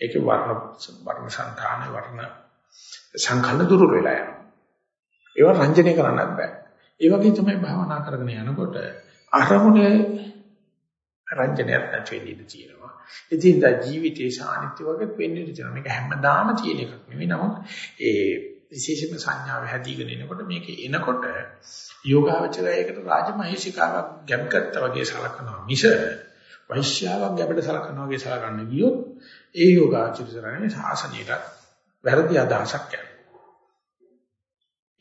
ඒකේ වර්ණ වර්ණ සංතාන වර්ණ සංකල්ප දුරු වෙලා යනවා. ඒවා රංජනය කරන්නත් බෑ. ඒ වගේ තමයි භාවනා කරගෙන යනකොට අරමුණේ රංජනයක් නැති වෙන්න ඉඩ තියෙනවා. ඉතින් දා ජීවිතයේ සානිත්‍ය වගේ වෙන්නේ තියෙනවා. මේක හැමදාම තියෙන එකක් නෙවෙයි. නමුත් ඒ විශේෂම සංඥාව හැදීගෙන එනකොට මේක එනකොට යෝගාවචරයකට රාජමහේශිකාවක් ගැබ් ගත්තා වගේ සලකනවා මිස වෛශ්‍යාවක් ගැබට සලකනවා වගේ සලකන්න ගියොත් ඒ යෝගාචරයනේ ශාසනයට වැරදි අදහසක් යනවා.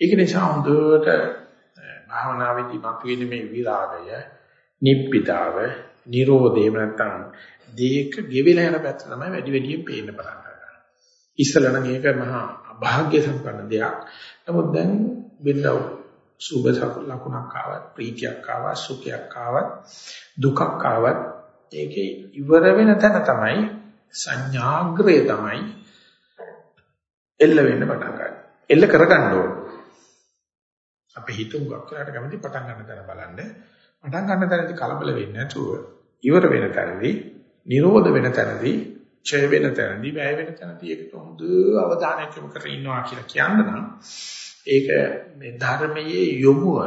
ඒක නිසා හොඳට භාවනාවේදී මතුවෙන මේ විරාගය, නිබ්බිදාව, නිරෝධය නැත්නම් දීක ගෙවිලා යන පැත්ත තමයි වැඩි වැඩියෙන් පේන්න පටන් ගන්නවා. ඉස්සලන මේක මහා අභාග්‍ය සම්පන්න දෙයක්. නමුත් දැන් බින්දව සුබ ලකුණක් ආවත් ප්‍රීතියක් ආවත් සුඛයක් ආවත් දුකක් ආවත් ඒකේ ඉවර වෙන තැන තමයි සංඥාග්‍රය තමයි එල්ල වෙන්න පටන් ගන්න. එල්ල කරගන්න ඕන. අපි හිතුම් ගක්කරට කැමති පටන් ගන්න තැන බලන්න. පටන් ගන්න තැනදී කලබල වෙන්නේ නැතුව ඉවර වෙන තැනදී, නිරෝධ වෙන තැනදී, ඡය වෙන තැනදී, වැය වෙන තැනදී ඒකට හොඳ අවධානයක් යොමු කරගෙන ඉන්නවා කියලා කියන්න නම් ඒක මේ ධර්මයේ යොමුව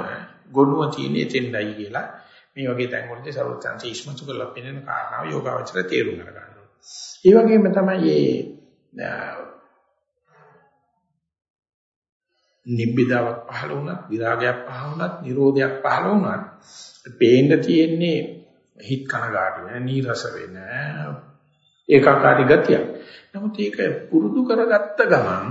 ගොනුව තියෙන එතෙන්දයි කියලා මේ වගේ තැන් වලදී සරුවත්‍යංශ ඉස්මතු කරලා පෙන්වන කාරණාව යෝගාවචර තේරුම් ගන්න. ඒ වගේම තමයි මේ නිබ්බිදාවක් පහළ වුණත්, විරාගයක් පහළ වුණත්, නිරෝධයක් පහළ වුණත් පේන්න තියෙන්නේ හිත කනගාටු වෙන, නීරස වෙන, ඒකාකාරී ගතියක්. නමුත් ඒක පුරුදු කරගත්ත ගමන්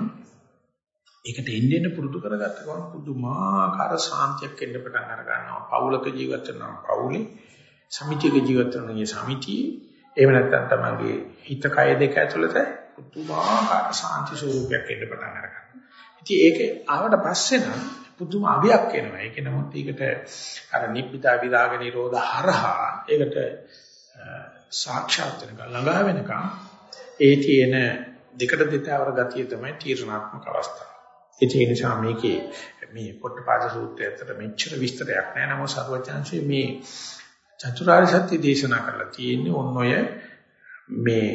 ඒකට එන්න එන්න පුරුදු කරගත්ත ගමන් පුදුමාකාර සාන්තියක් එන්න පටන් අර ගන්නවා. පෞලක ජීවත් වෙනවා පෞලේ, සමිතියක ජීවත් වෙනවා සමිතියේ. එහෙම නැත්නම් තමන්ගේ හිත කය දෙක ඇතුළත පුදුමාකාර සාන්ති ස්වරූපයක් එන්න පටන් අර ගන්නවා. ඉතින් ඒක ආවට පස්සේ නම් පුදුම අභියක් එනවා. ඒක නමුත් ඒකට අර නිබ්බිදා විරාග නිරෝධ හරහා ඒකට සාක්ෂාත් වෙනකම් ළඟා වෙනකම් ඒ තියෙන දෙකට දෙතවර ගතිය තමයි තීරණාත්මක අවස්ථාව. ඒ නිසා මේකේ මේ පොට්ටපාද සූත්‍රය ඇත්තට මෙච්චර විස්තරයක් නෑ නමුත් සර්වඥාන්සේ මේ චතුරාර්ය සත්‍ය දේශනා කරලා තියෙන්නේ ඔන්න ඔය මේ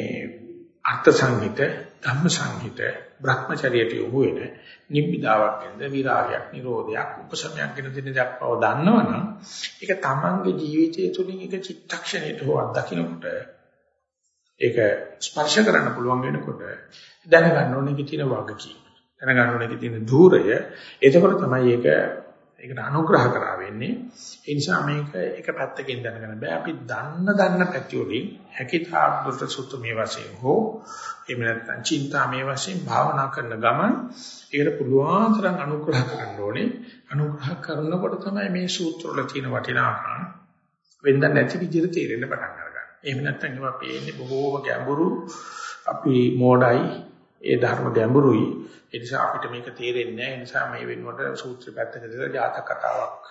අර්ථ සංහිත ධම්ම සංහිත Brahmacharyaට යොමු වෙන නිබ්බිදාවක් වෙනද විරාගයක් නිරෝධයක් උපසමයක් වෙන දින දක්වව දන්නවනම් ඒක තමන්ගේ ජීවිතය තුළින් එක චිත්තක්ෂණයට හෝ අත්දකින්නකොට ඒක ස්පර්ශ කරන්න පුළුවන් වෙනකොට දැනගන්න ඕනේ කී තියෙන වගකීම දැනගන්න ඕනේ කී තියෙන ධූරය. එතකොට තමයි ඒක ඒකට අනුග්‍රහ කරා වෙන්නේ. ඒ නිසා මේක එක පැත්තකින් දැනගන්න බෑ. අපි දන්න දන්න පැති වලින් හැකිතාක් දුරට සුත්තමේ වශයෙන් හෝ එහෙම නැත්නම් චින්තාමේ වශයෙන් භාවනා කරන ගමන් ඒකට පුළුවන් තරම් අනුග්‍රහ කරන්න ඕනේ. අනුග්‍රහ කරනකොට තමයි මේ සූත්‍ර වල තියෙන වටිනාකම වෙනද නැති විදිහට තේරෙන්න පටන් ගන්නවා. එහෙම නැත්නම් ඒවා පේන්නේ බොහෝම ගැඹුරු අපි මෝඩයි ඒ ධර්ම ගැඹුරුයි ඒ නිසා අපිට මේක තේරෙන්නේ නැහැ. ඒ නිසා මේ වෙනුවට සූත්‍ර පැත්තක දාලා ජාතක කතාවක්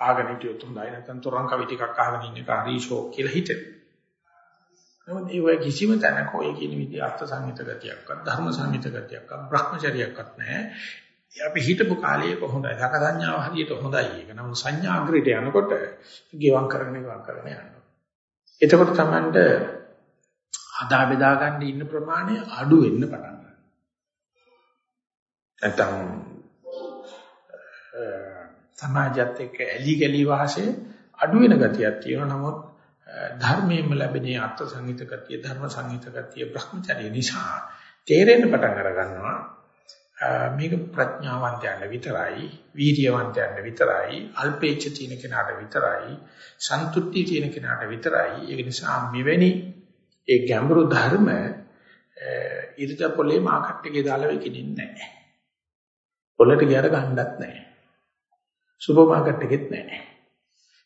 ආගෙන හිටියොත් හොඳයි. නැත්නම් තොරන් කවි ටිකක් අහගෙන ඉන්න එක හරිෂෝ කියලා හිතෙනවා. නමුත් ඒ වගේ කිසිම තැනක ඔය කියන විදිහ අර්ථ සංහිත ගතියක්වත් ධර්ම සංහිත ගතියක්වත් භ්‍රමචරියක්වත් නැහැ. අපි හිතපු කාලයේ කොහොඳයි. සක සංඥාව හරියට හොඳයි. ඒක නම් සංඥා අග්‍රයට යනකොට ගෙවම් කරගෙන ගෙවම් කරගෙන යනවා. එතකොට තමයි හදා බෙදා ගන්න ඉන්න ප්‍රමාණය අඩු වෙන්න පටන් ගන්නවා. නැත්නම් සමාජයත් එක්ක ඇලි ගලි වාසය අඩු වෙන ගතියක් තියෙනවා. නමුත් ධර්මයෙන්ම ලැබෙන අර්ථ සංහිත ගතිය, ධර්ම සංහිත ගතිය, භ්‍රමචර්ය නිසා තේරෙන්න පටන් අර ගන්නවා. මේක ප්‍රඥාවන්තයන්ට විතරයි, වීර්යවන්තයන්ට විතරයි, අල්පේච්ඡ තියෙන කෙනාට විතරයි, සන්තුට්ටි තියෙන කෙනාට විතරයි. ඒ නිසා මෙවැනි ඒ ගැඹුරු ධර්ම ඉරිත පොලේ මාකට් එකේ දාලා විකිනින්නේ නැහැ. පොලට ගියර ගන්නවත් නැහැ. සුපර් මාකට් එකෙත් නැහැ.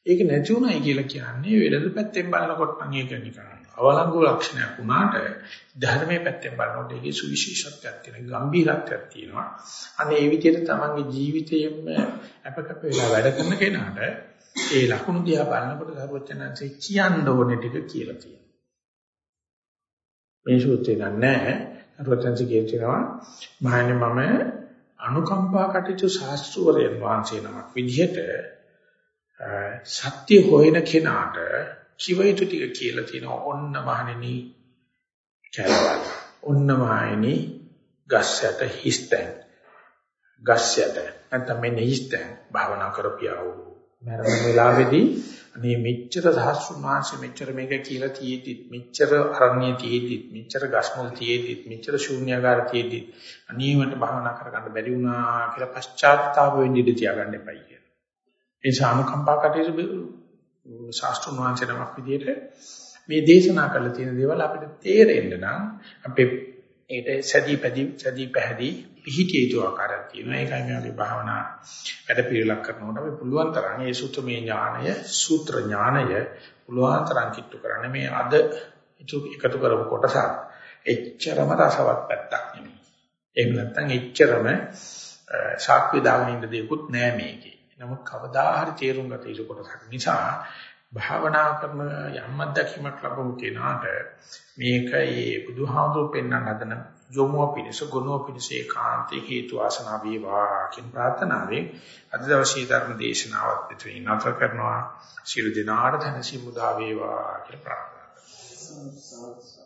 ඒක නැති උනායි කියලා කියන්නේ වෙළඳ පැත්තෙන් බලනකොට නම් ඒක නිකන් අවලංගු ලක්ෂණයක් වුණාට ධර්මයේ පැත්තෙන් බලනකොට ඒකේ සුවිශේෂත්වයක් තියෙනවා ගම්භීරත්වයක් තියෙනවා අනේ ඒ විදිහට තමන්ගේ ජීවිතයෙම අපකප වෙලා වැඩ කරන කෙනාට ඒ ලකුණු දිහා බලනකොට සර්වචනන්සේ කියන්න ඕනේ ටික කියලා තියෙනවා මේ සූත්‍රය ගන්නෑ අරවතන්සි කියනවා මහන්නේ මම අනුකම්පා කටයුතු ශාස්ත්‍රවරයන් වහන්සේ නමක් විදිහට සත්‍ය හොයන කෙනාට කිව යුතු ටික කියලා තියෙනවා ඔන්න මහණෙනි කැලවල්. ඔන්න මහණෙනි ගස්යට හිස්තැන් ගස්යට නැත්නම් මෙන්න හිස්තැන් භාවනා කරපියා වූ මරණ වෙලාවේදී අනේ මෙච්චර සහස්ෘන් වහන්සේ මෙච්චර මේක කියලා තියෙද්දි මෙච්චර අරණ්‍ය තියෙද්දි මෙච්චර ගස්මුල් තියෙද්දි මෙච්චර ශූන්‍යාකාර තියෙද්දි අනීවට භාවනා කරගන්න බැරි වුණා කියලා පශ්චාත්තාප වෙන්න ඉඩ තියාගන්න එපයි කියන. ඒ සානුකම්පා කටයුතු ශාස්ත්‍රුන් වහන්සේ නමක් විදිහට මේ දේශනා කරලා තියෙන දේවල් අපිට තේරෙන්න නම් අපේ ඒකට සැදී පැදී සැදී පැහැදී පිහිටිය යුතු ආකාරයක් තියෙනවා. ඒකයි මේ වගේ භාවනා වැඩ පිළිලක් කරනකොට අපි පුළුවන් තරම් මේ සූත්‍රමේ ඥානය, සූත්‍ර ඥානය පුළුවන් තරම් කිට්ටු කරන්න මේ අද එකතු කරපු කොටසක් එච්චරම රසවත් පැත්තක් නෙමෙයි. එහෙම නැත්නම් එච්චරම ශාක්‍ය දාගෙන ඉන්න දෙයක්වත් නෑ මේකේ. නමුත් කවදා හරි තේරුම් ගත යුතු කොටසක් නිසා භාවනා කරන යම් අත්දැකීමක් ලැබුණු කෙනාට මේක ඒ බුදුහාමුදුරු පෙන්වන්න හදන යොමුව පිණිස ගුණව පිණිස ඒකාන්තේ හේතු ආසනා වේවා කියන ප්‍රාර්ථනාවෙන් අද දවසේ ධර්ම දේශනාවත් පිටින් නතර කරනවා. ශිරු දිනාට ධනසි මුදා වේවා කියලා ප්‍රාර්ථනා කරනවා.